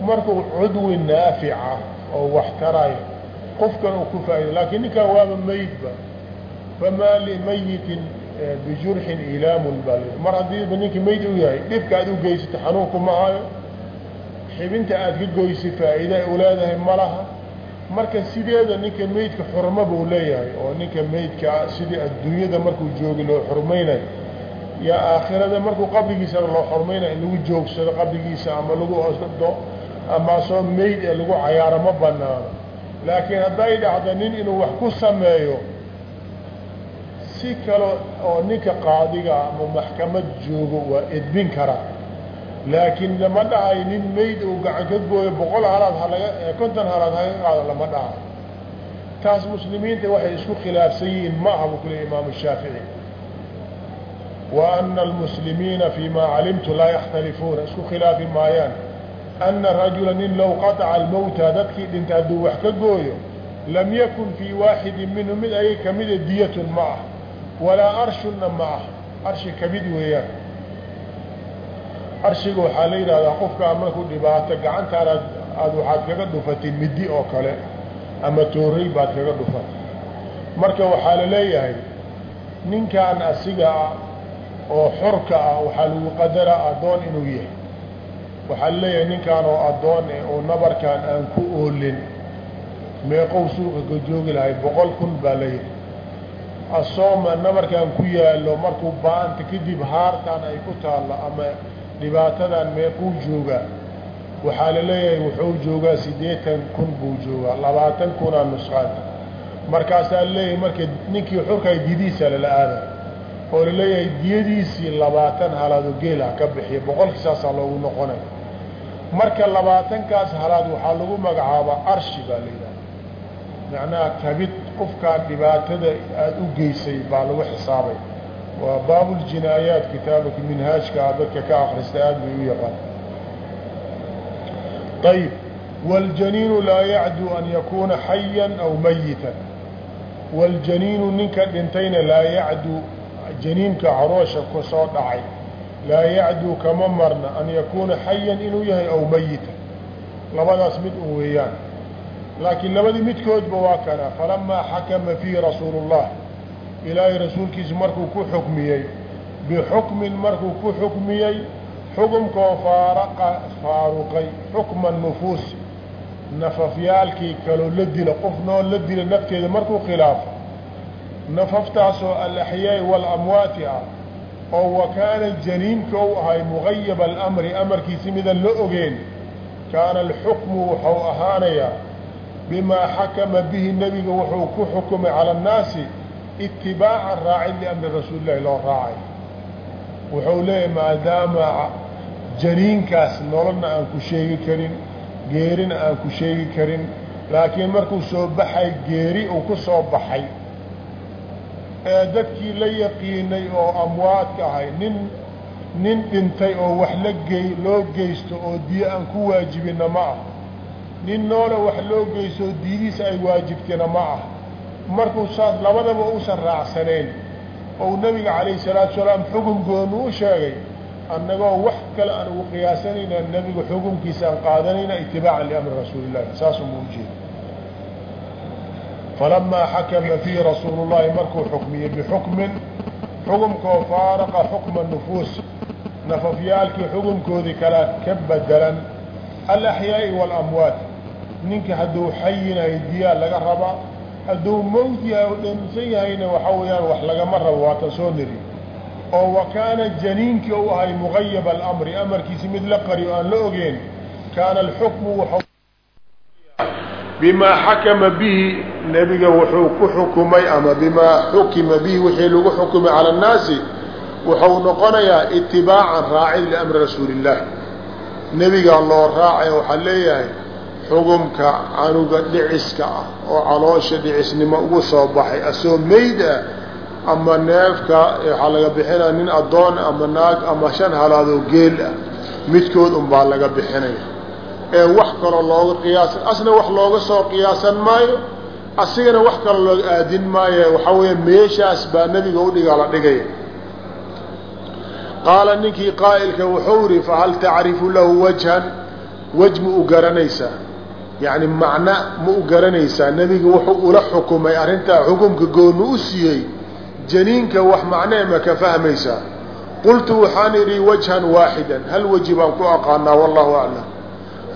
markuu cudwi naafica oo wax taraya qofkan uu ku faa'ido laakiin ninkaa waaba meydba famaa limayitin bijurxin ilaamun baa l mar haddiiba ninka meyd u yahay dhibka aad u geysata xanuunku ma hayo xibinta aad ka goysay faa'iida u leedahay ma laha marka sideeda ninka meydka xurmo buu leeyahay oo ninka meydka sidii adduunyada markuu joogi loo xurmaynayo yaa aakhirada markuu qabrigiisana loo xurmaynayo in lagu joogsado qabrigiisa ama lagu do ama soo meyd ee lagu cayaaro ma banaano laakiin hadday dhacdo nin inuu wax ku sameeyo si kale oo ninka qaadiga ama maxkamad joogo waa edbin karaa laakiin lama dhahayo nin meyd uu gacan ka gooyo boqol halaad halaga konton halaad haga qaado lama dhahayo taas muslimiinta waxay isku khilaafsan yihiin ma aha buu imaamu shaafici almuslimiina fii maa calimtu laa yakhtalifuuna isku khilaafi maayaan ana rajula nin low qataca almowta dadkii dhinta hadduu wax ka gooyo lam yakun fii waaxidin minhu mid ayay kamida diyatun ma ah walaa arshunna ma ah arshi ka mid weeyaan arshiga waxaa la yidhahdaa qofkaa markuu dhibaato gacantaanaad aada waxaad kaga dhufatay midi oo kale ama toorey baad kaga dhufatay marka waxaa la leeyahay ninkan asiga oo xorka ah waxaa lagu qadaraa addoon inuu yahay. Waxaa leeyahay ninkaan oo addoon eh oo nabarkaan aan ku oolin. Meeqow suuqa ka joogi lahay boqol kun baa la yidhi. Asooma nabarkaan ku yaallo markuu ba'anta kadib haartaan ay ku taallo ama dhibaatadan meequu joogaa waxaa la leeyahay wuxuu joogaa siddeetan kun buu joogaa labaatan kunaa nusqaanta. Markaasaa la leeyahay marka ninkii xurkay didiisa lala aada oo la leeyahay diyadiisii labaatan halaad oo geel ah ka bixiya boqolkii loogu noqonay. Marka labaatankaas halaad waxaa lagu magacaabaa arshi baa la yidhaha macnaha kabid qofkaan dhibaatada aada u geysay baa lagu xisaabay. Waa baabuljinaayaat kitaabaka minhaajka a dadka ka akrista aada bay u yaqaan. Ayib wاljaniinu laa yacdu an yakuuna xayan aw mayitan wاljaniinu ninka dhintayna laa yacdu janiinka caroosha ku soo dhacay laa yacdu kama marna an yakuuna xayan inuu yahay aw mayitan labadaas mid un weeyaan. Laakiin labadii midkoodba waa kana falamaa xakama fiihi rasuulu الlah ilaahay rasuulkiisu markuu ku xukmiyey bixukmin markuu ku xukmiyey xukumkoo faaraqa faaruqay xukma nufuusi nafafyaalkii kaloo la dila qof noo la dila nafteeda markuu khilaafo nafaftaasoo alaxyaai waalamwaati ah oo wa kaana janiinka u ahay mugayaba alamri amarkiisi midaan la ogeen kaana alxukmu wuxuu ahaanayaa bimaa xakama bihi nebiga wuxuu ku xukumay cala annaasi itibaacan raacin liamri rasuuli llahi loo raacay wuxuu leeyahay maadaama janiinkaas nololna aan ku sheegi karin geerina aan ku sheegi karin laakiin markuu soo baxay geeri uu ku soo baxay dadkii la yaqiinay oo amwaadka ahay nin nin dhintay oo wax la gey loo geysto oo diyo aan ku waajibinna ma ah. Nin noole wax loo geysto oo diidiisa ay waajibtina ma ah. Markuu saas labadaba uusan raacsaneen ou nabiga calayhi salaatu salaam xukun goonu u sheegay annagoo wax kale aan ugu qiyaasanayna nebiga xukunkiisa aan qaadanayna itibaacan liamri rasuuli illahi saasuma ujeeda falamaa xakama fiihi rasuulu llahi markuu xukmiyey bixukmin xukumkoo faaraqa xukma nufuus nafafyaalkii xukunkoodii kala ka bedelan alaxyaa'i waalamwaat ninka hadduu xayinahay diyaa laga rabaa hadduu mowt yahay oo dhinsan yahayna waxa weeyaan wax lagama rabo waatan soo niri oo wa kaana janiinkii u ahay mugayaba alamri amarkiisi mid la qariyo aan la ogeen kaana alxukmu bimaa xakama bihi nebiga wuxuu ku xukumay ama bimaa xukima bihi wixii lagu xukumay cala annaasi wuxuu noqonayaa itibaacan raacin liamri rasuuli illaah nebigaa loo raacay waxaa leeyahay xukumka canuga dhiciska ah oo caloosha dhicisnimo ugu soo baxay asoo meyd ah ama neefka waxaa laga bixinaya nin addoon ama naag ama shan halaadoo geel ah midkood unbaa laga bixinaya ee wax kaloo looga qiyaasan asna wax looga soo qiyaasan maayo asigana wax kaloo looga aadin maayo. Waxaa weeye meeshaas baa nebiga udhigaa la dhigaya qaala ninkii qaa'ilka wuxuu yihi fahal tacrifu lahu wajhan? Wej ma u garanaysaa yacni macna ma u garanaysaa nebiga wuxuu ula xukumay arrintaa xukumka goonu u siiyey janiinka wax macnee ma ka fahmaysaa. Qultu waxaan idhi wajhan waaxidan. Hal weji baan ku aqaanaa wallahu aclam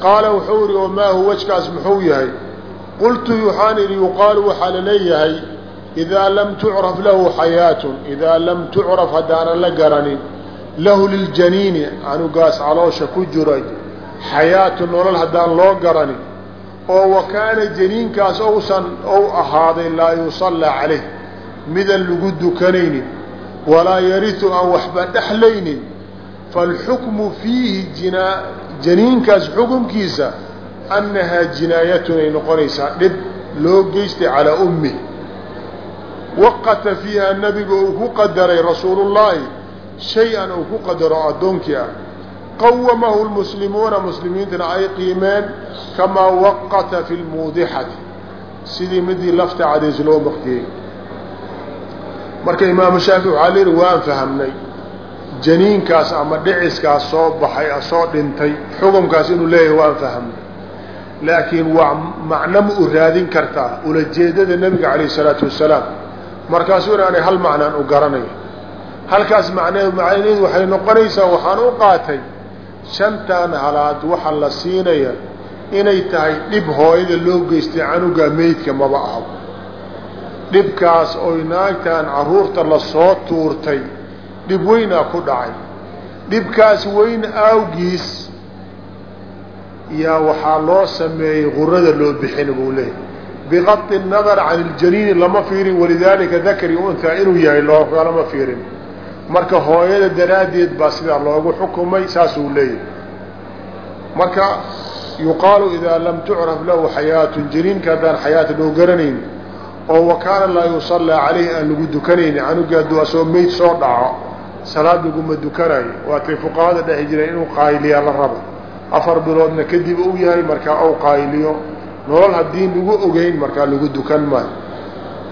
qaala wuxuu idhi oo maahu wejkaas muxuu yahay? Qultu waxaan idhi yuqaalu waxaa la leeyahay idaa lam tucraf lahu xayaatun idaa lam tucraf haddaanan la garanin lahu liljaniini canugaas caloosha ku jiray xayaatu nolol haddaan loo garanin oo wa kaana janiinkaas ousan ou ahaaday laa yusallaa calayh midaan lagu dukanaynin walaa yaritu aan waxba dhexlaynin faalxukmu fiihi jinaa janiinkaas xukumkiisa annahaa jinaayatun ay noqonaysaa dhib loo geystay calaa ummih waqata fiiha nabiga uu ku qadaray rasuulullaahi shay-an uu ku qadaro addoonkii ah. Qawamahu lmuslimuuna muslimiintana ay qiimeen kamaa waqata fi lmuudixati sidii midii lafta cadays loo baktiyey marka imaamu shaafici waxaa la yidhi waan fahamnay janiinkaas ama dhiciskaas soo baxay soo dhintay xukumkaas inuu leeyahay waan fahamnay laakiin waa macno ma u raadin kartaa ulajeedada nebiga calayh isalaatu wasalaam. Markaasuu inaanay hal macnaan u garanaya. Halkaas macneed macnaheedu waxay noqonaysaa waxaan u qaatay shantan halaad waxa la siinaya inay tahay dhib hooyada loo geystay canuga meydka maba aho dhibkaas oy naagtan carruurta la soo tuurtay dhib weynaa ku dhacay. Dhibkaas weyn awgiis yaa waxaa loo sameeyey gurada loo bixina buu leeyahy biqadi nadar can iljaniini lama fiirin walidaalika dakari unhaa inuu yahay loogalama fiirin. Marka hooyada daraaddeed baa sidaa loogu xukumay saasuu leeyahay. Marka yuqaalu idaa lam tucraf lahu xayaatun janiinka haddaan xayaata loo garanayn oo wakaana laa yusallaa calayhi aan lagu dukanayni canuga hadduu asoo meyd soo dhaco salaad laguma dukanayo waatay fuqahada dhexi jireen inuu qaayiliyaa la rabo. Afar biloodna kadib uu yahay markaa ou qaayiliyo nolol haddii lagu ogeyn markaa lagu dukan maayo.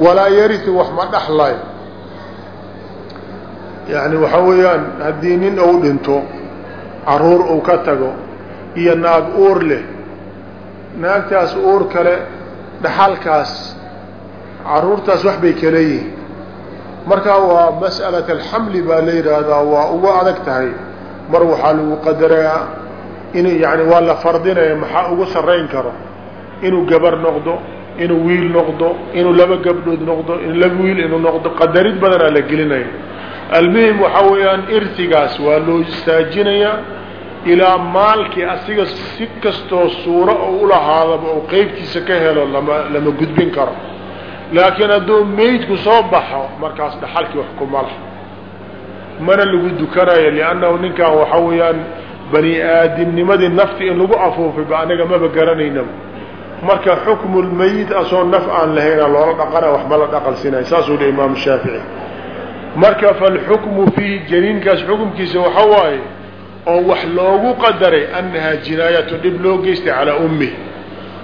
Walaa yaritu wax ma dhaxlayo yacni waxaa weeyaan haddii nin uu dhinto carruur uu ka tago iyo naag uur leh naagtaas uur kale dhaxalkaas caruurtaas wax bay kala yihiin markaa waa mas'alat alxamli baa la yidhaahdaa waa ugu adag tahay. Mar waxaa lagu qadarayaa in yani waa la fardinaya maxaa ugu sarrayn karo? Inuu gabar noqdo inuu wiil noqdo inuu laba gabdhood noqdo in laba wiil inuu noqdo qadarid badanaa la gelinaya almuhim waxaa weeyaan irtigaas waa loo istaajinayaa ilaa maalkii asiga si kastoo suuro oo ulahaadaba oo qeybtiisa ka helo lama lama gudbin karo laakiin hadduu meydku soo baxo markaas dhaxalkii wax kuma lah mana lagu dukanayo liannahu ninkan waxa weeyaan bani aadamnimadii nafti in lagu afuufay ba anaga maba garanaynaba. Marka xukmu lmayit asoo naf aan lahayna loola dhaqana wax la dhaqalsinay saasuu li imaamu shaafici. Marka falxukmu fiihi janiinkaas xukumkiisa waxa waaye oo wax loogu qadaray annahaa jinaayatu dhib loo geystay calaa ummih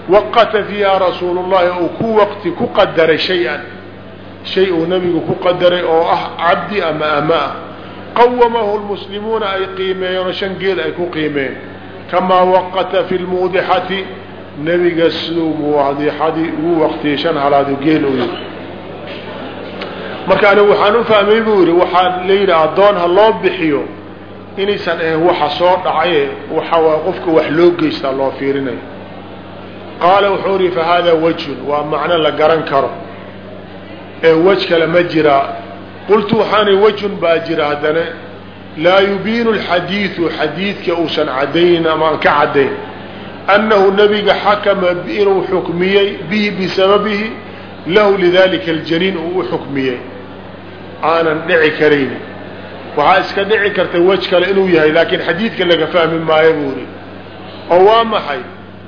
waqata fiiha rasuulu llahi uu ku waqti ku qadaray shay-an shay uu nabigu ku qadaray oo ah cabdi ama ama ah qawamahu lmuslimuuna ay qiimeeyeen oo shan geel ay ku qiimeen kamaa waqata fi lmuudixati nebiga siduu muwadixadii ugu waqtiyey shan halaadu geel u yiri marka anigu waxaan u fahmay buu yihi waxaa la yidhi addoon ha loo bixiyo inaysan ahayn waxa soo dhacaye waxa waa qofka wax loo geystaa loo fiirinayo qaala wuxuu yihi fa hada wajhun. Waa macno la garan karo. Ee wej kale ma jiraa qultu waxaani wajhun baa jira haddana laa yubiinu alxadiidu xadiidka uusan cadaynin ama aan ka caddayn. Annahu nabiga xakama inuu xukmiyey bihi bisababihi lahu lidalika aljaniin uu u xukmiyey. Aanan dhici karayni. Waxaa iska dhici karta wej kale inuu yahay laakiin xadiidka laga fahmi maayo buuri oo waa maxay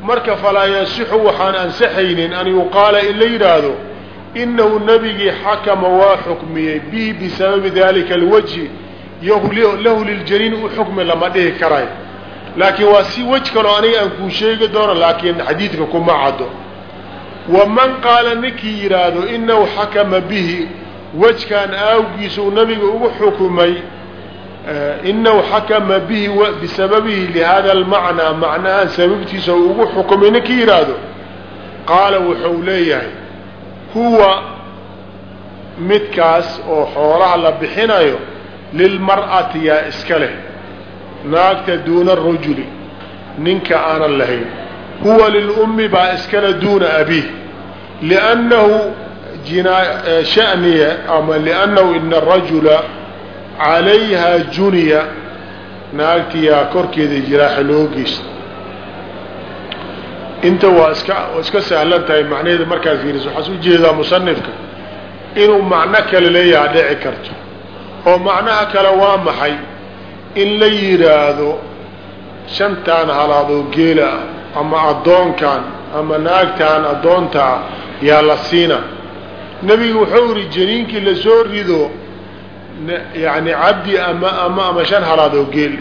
marka falaa yasixu waxaan ansaxaynin an yuqaala in la yidhaahdo inahu nabigii xakama waa xukmiyey bihi bisababi dalika alwajhi lahu liljaniin u xukmi lama dhihi karay. Laakiin waa si wej kaloo aniga aan kuu sheegi doono laakiin xadiidka kuma caddo. Waman qaala ninkii yidhaahdo inahu xakama bihi wejkan aawgiisa uu nabiga ugu xukumay inahu xakama bihi bisababihi lihada almacnaa macnahan sababtiisa ugu xukumay ninkii yidhaahdo qaala wuxuu leeyahay huwa midkaas oo xoolaha la bixinayo lilmar'ati yaa iska leh naagta duuna arajuli ninka aanan lahayn. Huwa lilummi baa iskale duuna abiih. Liannahu shaniya ama liannahu ina arajula calayha juniya naagtiyaa korkeeda jiraaxa loo geysta inta waa iska iska sahlan tahay macnaheeda markaad fiiriso waxaas u jeedaa musanifka inuu macno kale leeyaha dhici karto. Oo macnaha kale waa maxay? In la yidhaahdo shantaan halaadoo geela ah ama addoonkan ama naagtaan addoontaa yaa la siina. Nebigu wuxuu yihi janiinkii la soo rido yani cabdi ama ama ama shan halaadoo geel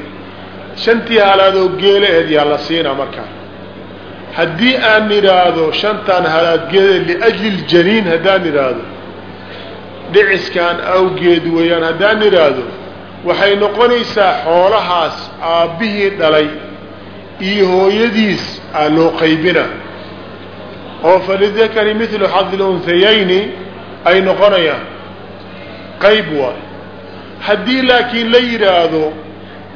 shantii halaadoo geelaheed yaa la siina markaa haddii aan idhaahdo shantaan halaad geela liajli ljaniin haddaan idhaahdo dhiciskan awgeed weeyaan haddaan idhaahdo waxay noqonaysaa xoolahaas aabbihii dhalay iyo hooyadiis aa loo qaybina oo falidakari midlu xadi lunhayayni ay noqonayaan qayb waay haddii laakiin la yidhaahdo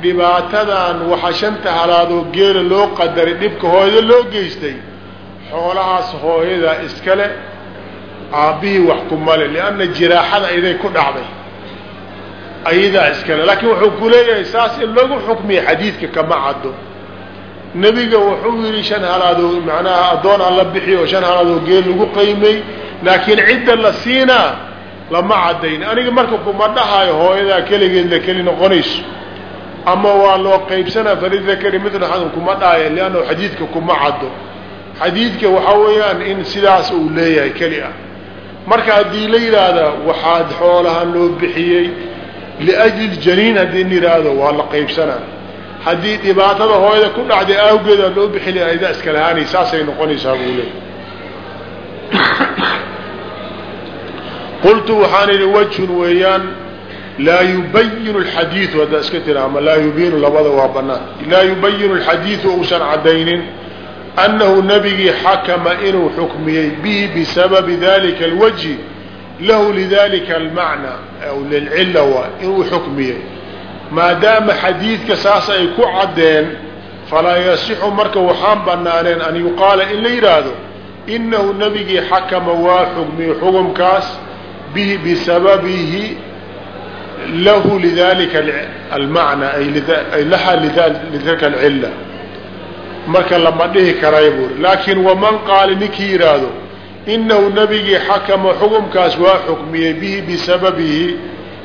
dhibaatadan waxa shanta halaadoo geela loo qadaray dhibka hooyada loo geystay xoolahaas hooyadaa iskale aabbihii wax kumale lianna jiraaxada iday ku dhacday ayadaa iskale. Laakiin wuxuu ku leeyahay saas in lagu xukmiya xadiidka kama caddo. Nebiga wuxuu yidhi shan halaadoo macnaha addoon alla bixi oo shan halaadoo geel lagu qaymay laakiin cidda la siinaa lama caddayn. Aniga marka kuma dhahayo hooyadaa keligeed la keli noqonayso ama waa loo qaybsanaa falidakari midla xadun kuma dhahayo liannahu xadiidka kuma caddo. Xadiidka waxaa weeyaan in sidaas uu leeyahay keli ah. Marka haddii la yidhaahda waxaad xoolahan loo bixiyey liajli ljaniin haddii n yidhaahdo waa la qaybsanaa. Haddii dhibaatada hooyada ku dhacday awgeeda loo bixin ayda iska lahaanay saasay noqonaysaa buu leey qultu waxaan idhi wajhun weeyaan laa yubayinu alxadiidu haddaa iska tira ama laa yubiinu labada waa banaan laa yubayinu alxadiidu uusan caddaynin annahu nabigii xakama inuu xukmiyey bihi bisababi dalika alwajhi lahu lidalika almacna aw lilcilla waa inuu xukmiyey. Maadaama xadiidka saas ay ku caddeen falaa yasixu marka waxaan banaaneen an yuqaala in la yidhaahdo inahu nabigii xakama waa xukmiyey xukumkaas bihi bisababihi lahu lidalika almacna ay laha lidalika alcilla marka lama dhihi karay buuri laakiin waman qaala ninkii yidhaahdo inahu nabigii xakama xukumkaas waa xukmiyey bihi bisababihi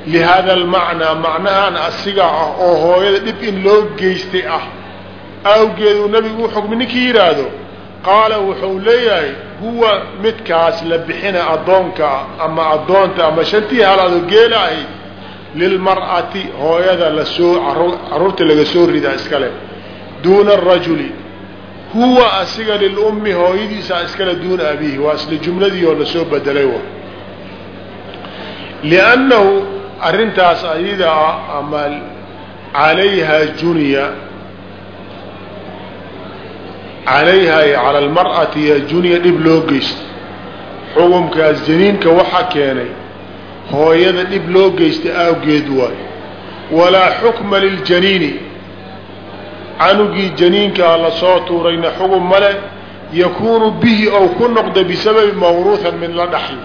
lihada almacnaa macnahan asiga ah oo hooyada dhib in loo geystay ah. Awgeed uu nabigu u xukmi ninkii yidhaahdo qaala wuxuu leeyahay huwa midkaas la bixina addoonka ama addoonta ama shantii halaado geela ahi lilmar'ati hooyada la soo carruurta laga soo ridaa iskale duuna arajuli huwa asiga lilummi hooyadiisa iskale duuna abiihi. Waa isla jumladii oo la soo bedelay wa. Liannahu arrintaas ayada ah ama calayha juniya calayha cala almar'ati ya juniya dhib loo geysta xukumkaas janiinka waxaa keenay hooyada dhib loo geysta awgeed waay. Walaa xukma liljaniini canugii janiinkaa la soo tuurayna xugum male yakuunu bihi ou ku noqda bisababi mawruuhan min la dhaxli.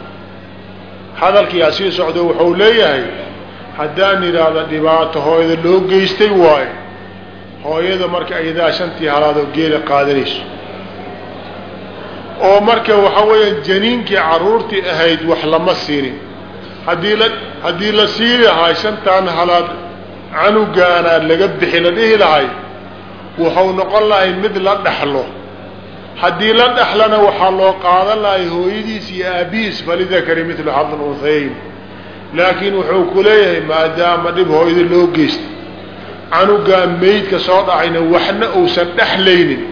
Hadalkiyaa sii socda wuxuu leeyahay haddaan idhaahda dhibaato hooyada loo geystay waayo hooyada marka ayadaa shantii halaadoo geela qaadanayso. Oo marka waxa weeya janiinkii caruurtii ahayd wax lama siinin. Haddii la haddii la sii lahay shantaan halaad canugaanaa laga bixi la dhihi lahay wuxuu noqon lahay mid la dhexlo haddii la dhexlana waxaa loo qaadan lahay hooyadiis iyo aabihiis falidakari midlu xadl unhayayn laakiin wuxuu ku leeyahay maadaama dhib hooyada loo geysta canugaa meydka soo dhacayna waxna uusan dhexlaynin.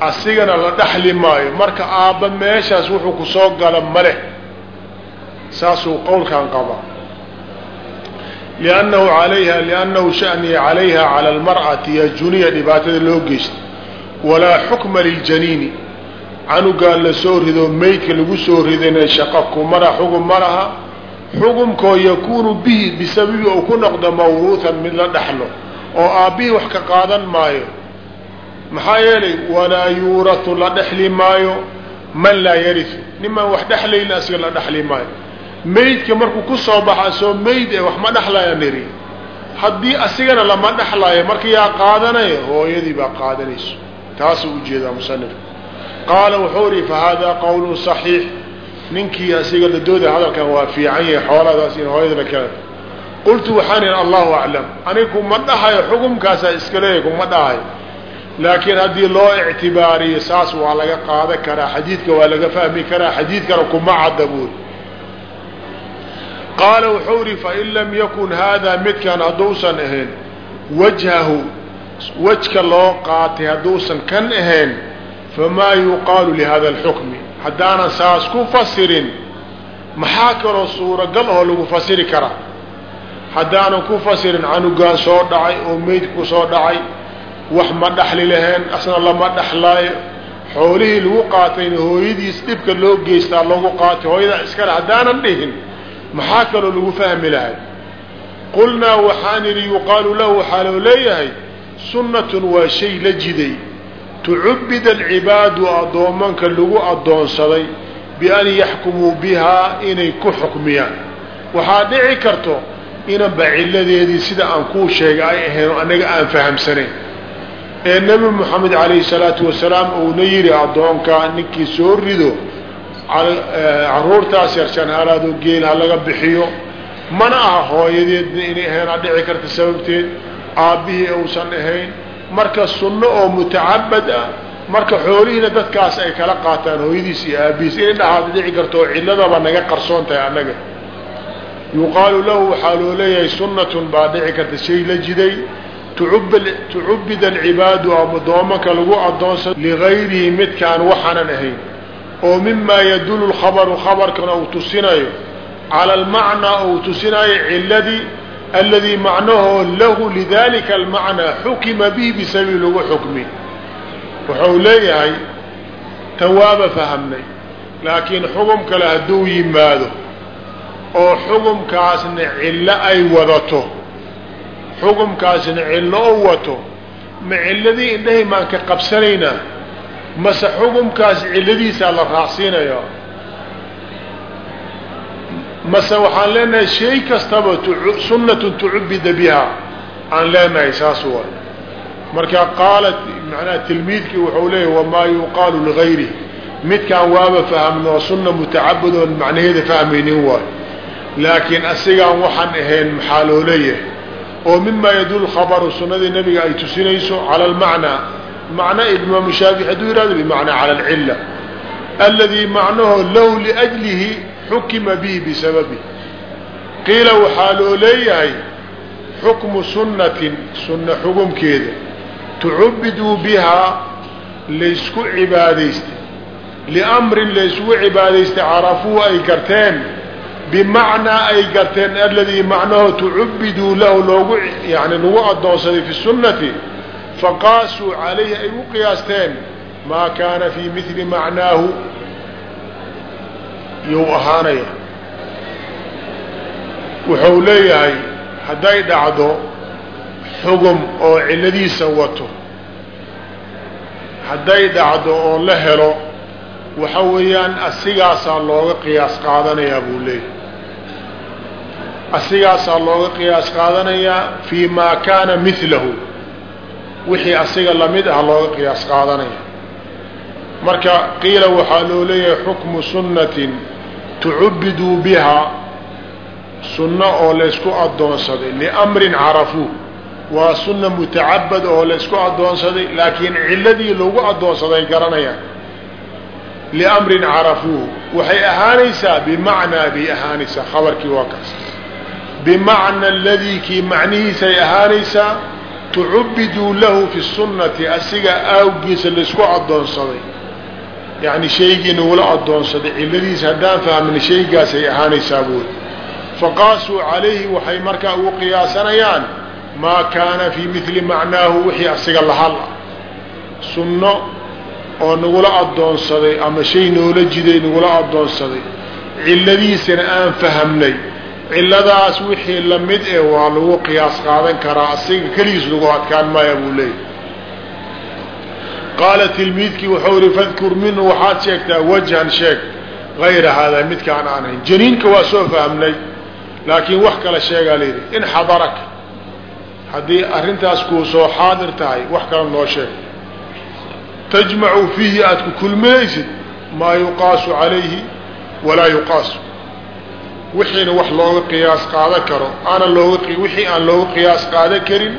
Asigana la dhexli maayo. Marka aabba meeshaas wuxuu ku soo gala maleh saasuu qowlkan qabaa liannahu alayha liannahu shaniya calayha cala almar'ati yajuniya dhibaatada loo geysta walaa xukma liljaniini. Canugaa la soo rido meydka lagu soo ridana shaqa kumara xugum ma laha. Xugumkoo yakuunu bihi bisababi ou ku noqdo mawruuhan mid la dhexlo oo aabbihii wax ka qaadan maayo. Maxaa yeelay walaa yuuratu la dhexli maayo man laa yariu nimaan wax dhexlayna asiga la dhexli maayo. Maydka markuu ku soo baxa soo mayd e wax ma dhexlaya niri. Haddii asigana lama dhexlayo marka yaa qaadanaya hooyadii baa qaadanayso. Taasuu u jeedaa musanif qaala wuxuu ihi fahada qawlun صaxiix ninkii asiga la dooda hadalkan waa fiican yahay xooladaas in hooyadana kale qultu waxaan ihi allahu aclam. Aniga kuma dhahayo xukumkaasaa iska leeyahy kuma dhahayo laakiin haddii loo ictibaariyo saas waa laga qaadan karaa xadiidka waa laga fahmi karaa xadiidkana kuma cadda buuri. Qaala wuxuu ihi fain lam yakun haadaa midkan hadduusan ahayn wajhahu wejka loo qaatay hadduusan kan ahayn famaa yuqaalu lihada alxukmi. Haddaanan saas ku fasirin maxaa kaloo suuragal oo lagu fasiri karaa haddaanan ku fasirin canugaan soo dhacay oo meydku soo dhacay wax ma dhaxli lahayn asna lama dhaxlaayo. Xoolihii lagu qaatayna hooyadiis dhibka loo geystaa loogu qaatay hooyadaa iskale haddaanan dhihin maxaa kaloo lagu fahmi lahay qulnaa waxaan idhi yuqaalu lahu waxaa loo leeyahay sunnatun waa shay la jiday. Tucubbida alcibaadu addoomanka lagu addoonsaday bian yaxkumuu bihaa inay ku xukmiyaan. Waxaa dhici karto inanba cilladeedii sida aan kuu sheegay ay ahayn oo annaga aan fahamsanayn. Ee nebi moxamed calayhi salaatu wasalaam uuna yidhi addoonkaa ninkii soo rido caruurtaas yarshan halaadoo geel ha laga bixiyo. Mana aha hooyadeedna inay ahayn a dhici karta sababteed. Aabbihii uusan ahayn marka sunno oo mutacabad ah marka xoolihiina dadkaas ay kala qaataan hooyadiis iyo aabihiis inay dhahaad dhici karto oo cilladaba naga qarsoon tahay annaga yuqaalu lahu waxaa loo leeyahay sunnatun baa dhici karta shay la jiday. Tucubbida alcibaadu addoomanka lagu addoonsado ligayrihi midkaan waxaanan ahayn oo mimaa yadulu lkhabaru khabarkan ou tusinayo. Cala almacnaa ou tusinayo ciladii aladii macnahoo lahu lidalika almacnaa xukima bihi bisababi lagu xukmi. Wuxuu leeyahay tan waaba fahamnay laakiin xugum kale hadduu yimaado oo xugumkaasna cillo ay wadato. Xugumkaasna cillo u wato. Ma cilladii indhahay maan ka qabsanaynaa mase xugumkaas cilladiisaa la raacsiinayaa mase waxaan leenahay shay kastaba sunnatun tucubida biha. Aan leenahay saas waay. Marka qaalat manaa tilmiidkii wuxuu leeyahy wamaa yuqaalu ligayri midkaan waaba fahmno sunna mutacabad oon macnaheeda fahmaynin waay laakiin asigaan waxaan ahayn maxaa loo leeyahay? oo mima yadul khabaru sunnadii nabiga ay tusinayso cala almacnaa macna imaamu shaafici hadduu yihahdo bimacnaa cala alcilla. Aladii macnaho low liajlihi xukima bihi bisababi. Qiila waxaa loo leeyahay xukmu sunnatin sunna xukumkeeda tucubiduu bihaa laysku cibaadaystay liamrin laysku cibaadaystay carafuu ay garteen bimacnaa ay garteen aladii macnahu tucubiduu lahu loogu yani lagu addoonsaday fi sunnati faqaasuu calayhi ay u qiyaasteen maa kaana fii mili macnaahu. You ahaanaya. Wuxuu leeyahay hadday dhacdo xugum oo cilladiisa wato hadday dhacdo oo la helo waxa weeyaan asigaasaa looga qiyaas qaadanayaa buu leeyahay asigaasaa looga qiyaas qaadanayaa fii maa kaana milahu wixii asiga la mid ah looga qiyaas qaadanaya. Marka qiila waxaa loo leeyahay xukmu sunnatin tucubiduu biha sunno oo laysku addoonsaday liamrin carafuu waa sunna mutacabad oo laysku addoonsaday laakiin ciladii lagu addoonsaday garanayaan liamrin carafuuhu waxay ahaanaysaa bimacnaa bay ahaanaysaa. Khabarkii waa kaas bimacna aladii kii macnihiisay ahaanaysaa tucubiduu lahu fi sunnati asiga aawgiisa laysku addoonsaday yani shaygii nagula addoonsaday ciladiisa haddaan fahmin shaygaasay ahaanaysaa buuri faqaasuu calayhi waxay markaa ugu qiyaasanayaan maa kaana fii mili macnaahu wixii asiga lahal ah sunno oo nagula addoonsaday ama shay noola jiday nagula addoonsaday ciladiisana aan fahamnay ciladaas wixii la mid eh waa lagu qiyaas qaadan karaa asiga keligiis lagu adkaan maaya buu leeyahy qaala tilmiidkii wuxuu ihi fadkur minhu waxaad sheegtaa wajhan sheeg hayra haadaa midkaan aan ahayn janiinka waa soo fahmnay laakiin wax kala sheegaa layidhi in xadaraka haddii arrintaas kuu soo xaadir tahay wax kala noo sheeg. Tajmacu fiihi aad ku kulminaysid maa yuqaasu calayhi walaa yuqaasu wixiina wax looga qiyaas qaadan karo aana looga wixii aan looga qiyaas qaadan karin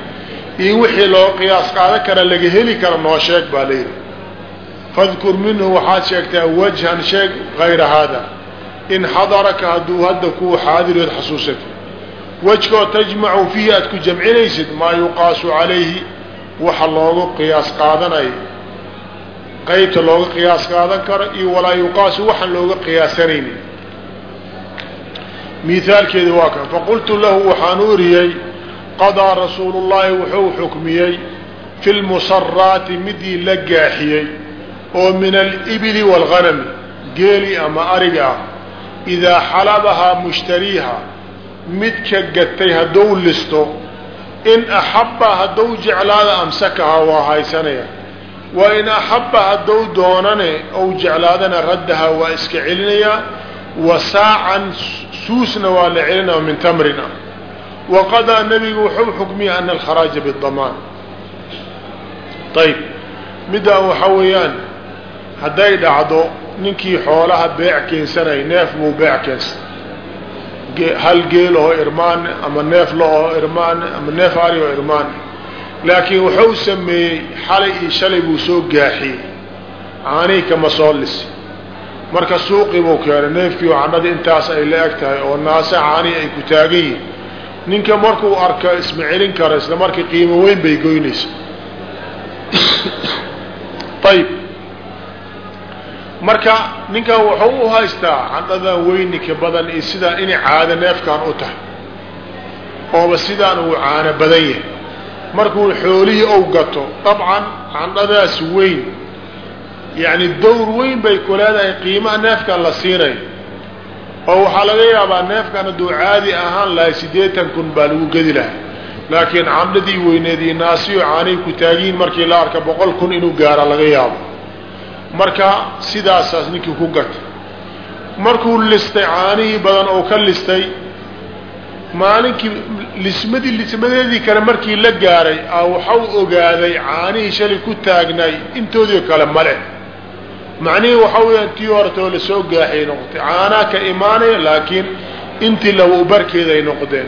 iyo wixii looga qiyaas qaadan kara laga heli kara noo sheeg baa layidhi fadkur minhu waxaad sheegtaa wajhan sheeg hayra haada. In xadaraka hadduu hadda kuu xaadirood xasuusata wejkoo tajmacu fiihi aad ku jamcinaysid maa yuqaasu calayhi waxa looga qiyaas qaadanaya qaybta looga qiyaas qaadan karo iyo walaa yuqaasu waxaan looga qiyaasanaynin mithaalkeeda waa kan. Faqultu lahu waxaan u iriyey qadaa rasuulu llaahi wuxuu xukmiyey fi lmusaraati midii la gaaxiyey oo min alibili waalghanami geeli ama ariga ah idaa xalabahaa mushtariiha midka gatay hadduu listo in axabba hadduu jeclaada amsakahaa waa haysanaya. Wa in axabba hadduu doonane ou jeclaadana raddahaa waa iska celinayaa wa saacan suusna waa la celinaya min tamrin ah waqadaa nabigu wuxuu xukmiyay ana alkharaaja bidamaan ayb middaan waxaa weeyaan hadday dhacdo ninkii xoolaha beec keensanay neef buu beec keensan hal geel oo irmaan ama neef lo oo irmaan ama neef ari oo irmaan. Laakiin wuxuu sameeyey xalay iyo shalay buu soo gaaxiyey. Caanii kama soo lisi marka suuqii buu keenay neefkii oo cannadii intaas ay la eg tahay oo naase caanii ay ku taagan yihiin. Ninka markuu arka isma celin karo isla markii qiimo weyn bay goynaysa [coughs] ayib marka ninkan wuxuu u haystaa candhadan weyninka badan iyo sidaa inay caado neefkan u tahay ooba sidaan uu caano badan yahay. Markuu xoolihii ou gato dabcan candhadaas weyn yacni dawr weyn bay ku leedahay qiimaha neefkan la siinayo oo waxaa laga yaabaa neefkan hadduu caadi ahaan lahay siddeetan kun baa lagu gedi lahaa. Laakiin candhadii weyneed iyo naasiyo caanihi ku taagiin markii la arka boqol kun inuu gaara laga yaabo. Marka sidaasaas ninkii ku gatay markuu listay caanihii badan oo ka listay maalinkii lismadii lismadeedii kale markii la gaaray a waxau ogaaday caanihii shalay ku taagnay intoodii kale male macnihii waxaa weyaan tii hortoo la soo gaaxiyay noqotay caanaa ka imaanaya laakiin intii laba ubarkeeday noqdeen.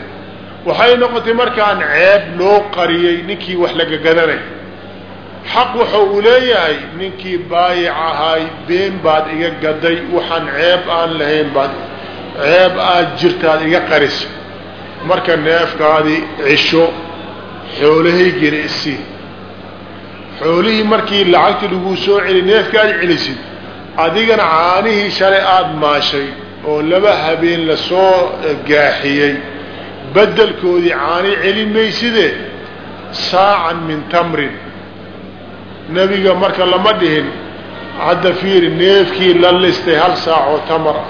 Waxay noqotay markaan ceeb loo qariyey ninkii wax laga gadanay. Xaq wuxuu u leeyahay ninkii baayic ahay been baad iga gaday waxaan ceeb aan lahayn baad ceeb aad jirtaad iga qarisa marka neefkaadii cisho xoolahaygina isii xoolihii markii lacagtii laguu soo celi neefkaad celisid adigana caanihii shalay aada maashay oo laba habeen la soo gaaxiyey bedelkoodii caani celin mayside saacan min tamrin. Nebiga marka lama dhihin hadda fiiri neefkii la listay hal saac oo tamar ah.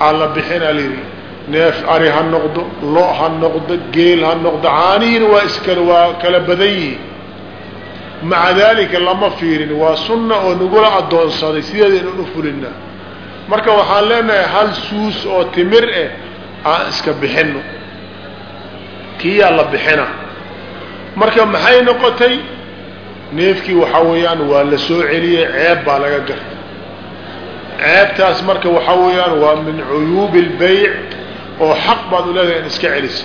Aa la bixina layidhi neef ari ha noqdo lo ha noqdo geel ha noqdo caanihiina waa iskale waa kala badan yihiin maca daalika lama fiirin waa sunna oo nagula addoonsaday sideeda inaan u fulina marka waxaan leenahay hal suus oo timir eh aan iska bixino kiyaa la bixina? Marka maxay noqotay? Neefkii waxaa weeyaan waa la soo celiyey ceeb baa laga gartay. Ceebtaas marka waxaa weeyaan waa min cuyuubi اlbayc oo xaq baad u leedahay in iska celisa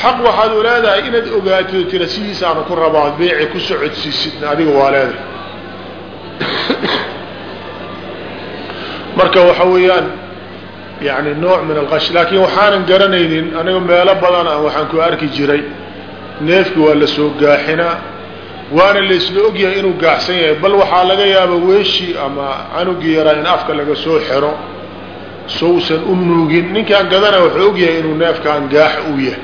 xaq waxaad u leedahay inaad ogaatid tira sidiisaana ku rabaa beyci ku socodsiisidna adiga waa leedahay. Marka waxa weeyaan yani nooc min alqash laakiin waxaanan garanaynin aniga meelo badan ah waxaan ku arki jiray neefki waa la soo gaaxinaa waana laysla ogyahay inuu gaaxsan yahay bal waxaa laga yaaba weeshii ama canugii yaraa in afka laga soo xiro sousan u nuugin. Ninkaan gadana wuxuu ogyahay inuu neefkaan gaax uu yahay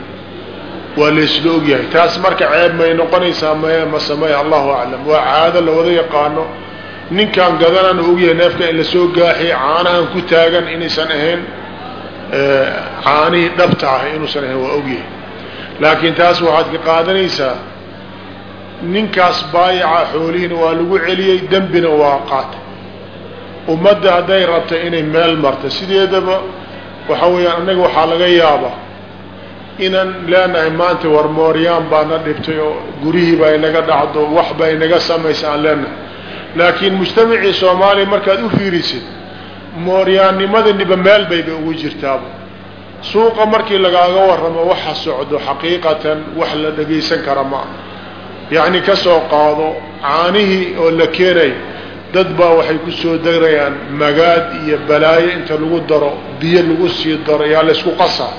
waa laysla ogyahay taas marka ceeb may noqonaysaa maya mase maya allahu aclam. Waa caado la wada yaqaano. Ninkaan gadanana ogyahay neefka in la soo gaaxiya caanahan ku taagan inaysan ahayn caanihii dhabta ah inuusan ahayn waa ogyahay laakiin taas waxaad ka qaadanaysaa ninkaas baayaca xoolihiina waa lagu celiyey dembina waa qaatay. Ummadda hadday rabta inay meel marto sideedaba waxa weeyaan annaga waxaa laga yaabaa inaan leenahay maanta war mooryaan baa na dhibtay oo gurihii baa inaga dhacdo wax baa inaga samaysa aan leenahay. Laakiin mujtamacii soomaaliya markaad u fiirisid mooryaannimadiiniba meel bayba ugu jirtaaba. Suuqa markii lagaaga warramo waxa socdo xaqiiqatan wax la dhagaysan kara ma yacni ka soo qaado caanihii oo la keenay dad baa waxay ku soo darayaan magaad iyo balaayo inta lagu daro biyo lagu sii daro yaa laysku qasaa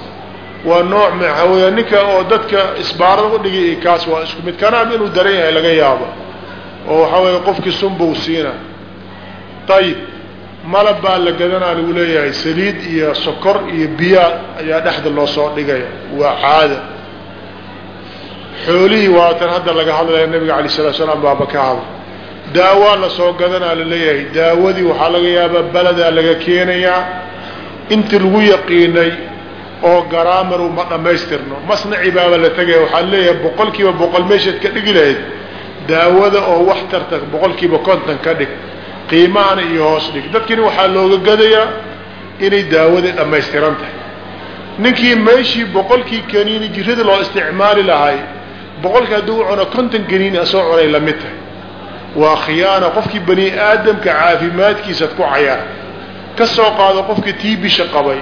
waa nooc maxaa weya ninka oo dadka isbaarada udhigay kaas waa isku mid. Kanaam inuu daran yahay laga yaabo. Oo waxaa weeye qofkii sunbuu siina. Ayib malab baa la gadanaa lagu leeyahay. Saliid iyo sokor iyo biyaa ayaa dhexda loo soo dhigaya. Waa caada. Xoolihii waatan hadda laga hadlaya nabiga alay salatu salaam baaba ka hadla. Daawaa la soo gadanaa la leeyahay. Daawadii waxaa laga yaabaa beledaa laga keenayaa. Intii lagu yaqiinay oo garaamaru ma dhammaystirno. Masnaci baaba la tegaya waxaa leeyahay boqol kiiba boqol meeshaad ka dhigi lahayd. Daawada oo wax tarta boqol kiiba konton ka dhig. Qiimahana iyo hoos dhig. Dadkiina waxaa looga gadayaa inay daawadii dhammaystiran tahay. Ninkii meeshii boqolkii kaniini jirada loo isticmaali lahay boqolkii hadduu cuno konton kaniini asoo cunay la mid tahay. Waa khiyaana qofkii bani aadamka caafimaadkiisaad ku cayaar. Ka soo qaado qofkii tii bisha qabay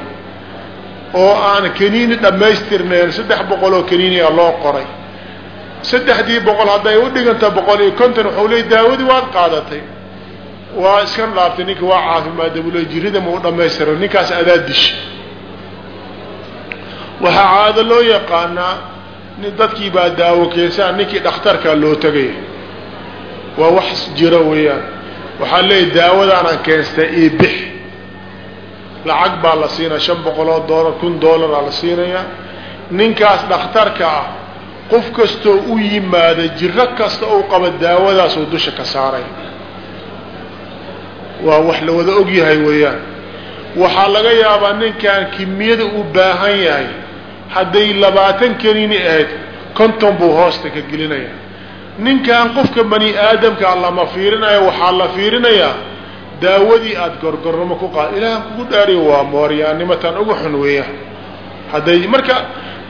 oo aan kaniini dhammaystirnayn saddex boqol oo kaniiniya loo qoray. Saddexdii boqol hadday u dhiganta boqol iyo konton waxau leey daawadii waad qaadatay. Waa iskan dhaaftay ninka waa caafimaada bule jirida ma u dhammaystira ninkaas adaa disha waxaa caado loo yaqaanaa dadkii baa daawo keensaa ninkii dhakhtarkaa loo tegaya waa wax jiro weeyaan. Waxaa leeyahy daawadaanaan keenstaa io bix lacag baa la siinaya shan boqol oo doolar kun doolaraa la siinayaa. Ninkaas dhakhtarka ah qof kastoo u yimaada jiro kasta uu qaba daawadaasuu dusha ka saaray. Waa wax la wada og yahay weeyaan. Waxaa laga yaabaa ninkan kimiyada uu baahan yahay hadday labaatan kaniini ahayd konton buu hoosta ka gelinaya ninkan qofka bani aadamka lama fiirinayo waxaa la fiirinayaa daawadii aada gorgornimo ku qaad. Ilaah kugu dhaariyo waa mooryaannimo tan ugu xun weeyaan. Hadday marka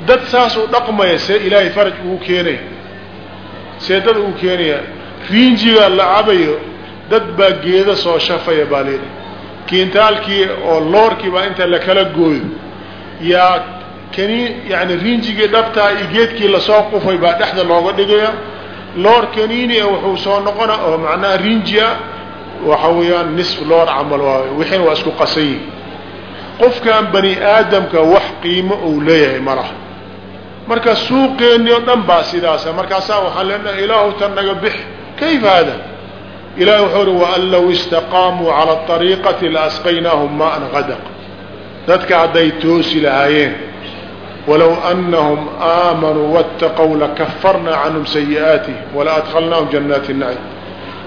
dad saas u dhaqmaya see ilaahay faraj ugu keenaya see dad ugu keenaya riinjiga la cabayo dad baa geeda soo shafaya baa layidhi kiintaalkii oo loorkii baa inta lakala gooyo yaa kani yani riinjigii dhabtaa iyo geedkii la soo qufay baa dhexda looga dhigaya loor kaniini wuxuu soo noqona oo macnaha riinji ah waxa weeyaan nisf loor camal waayo wixiina waa isku qasan yihiin qofkan bani aadamka wax qiimo uu leeyahay ma laha. Marka suuqeenni o dhan baa sidaasa. Markaasaa waxaan leenahay ilaahu tan naga bix. Kayf hada ilahi wuxuu uhi waan low istaqaamuu cala ariiqati laasqaynaahum maan gadaq dadka hadday toosi lahaayeen walow anahum aamanuu waاtaqow lakafarnaa canhum sayi'aatihim walaadkhalnaahum janaati nacim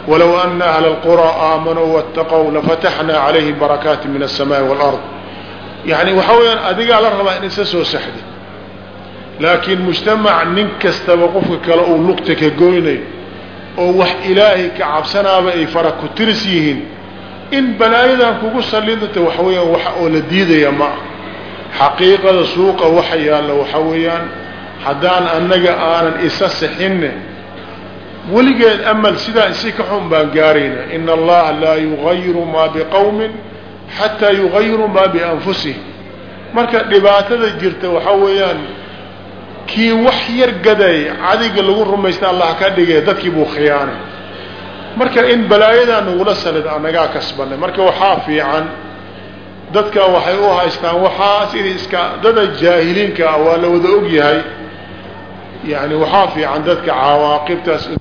walow ana ahla اlqurى aamanuu waاtaqow lafataxnaa calayhim barakaati min الsamaai wاlard yani waxa weeyaan adigaa la rabaa in isa soo saxdi laakiin mujtamac nin kastaba qofka kale uu lugta ka goynayo oo wax ilaahay ka cabsanaaba ay fara ku tiris yihiin in balaayadan kugu sallidata waxa weeyaan wax oo la diidaya ma ah xaqiiqada suuqa waxa yaalla waxa weeyaan haddaan annaga aanan isa sixinne weligeed amal sidaa isi ka xun baan gaarayna. Ina allaha laa yugayiru maa biqowmin xataa yugayiru maa bianfusihim. Marka dhibaatada jirta waxa weeyaan kii wax yar gaday cadiga lagu rumaysta allah ka dhigay dadkii buu khiyaanay. Marka in balaayadaa nagula salid anagaa kasbanay. Marka waxaa fiican dadka waxay u haystaan waxaas in iska dada jaahiliinka ah waa la wada og yahay. Yani waxaa fiican dadka cawaaqibtaas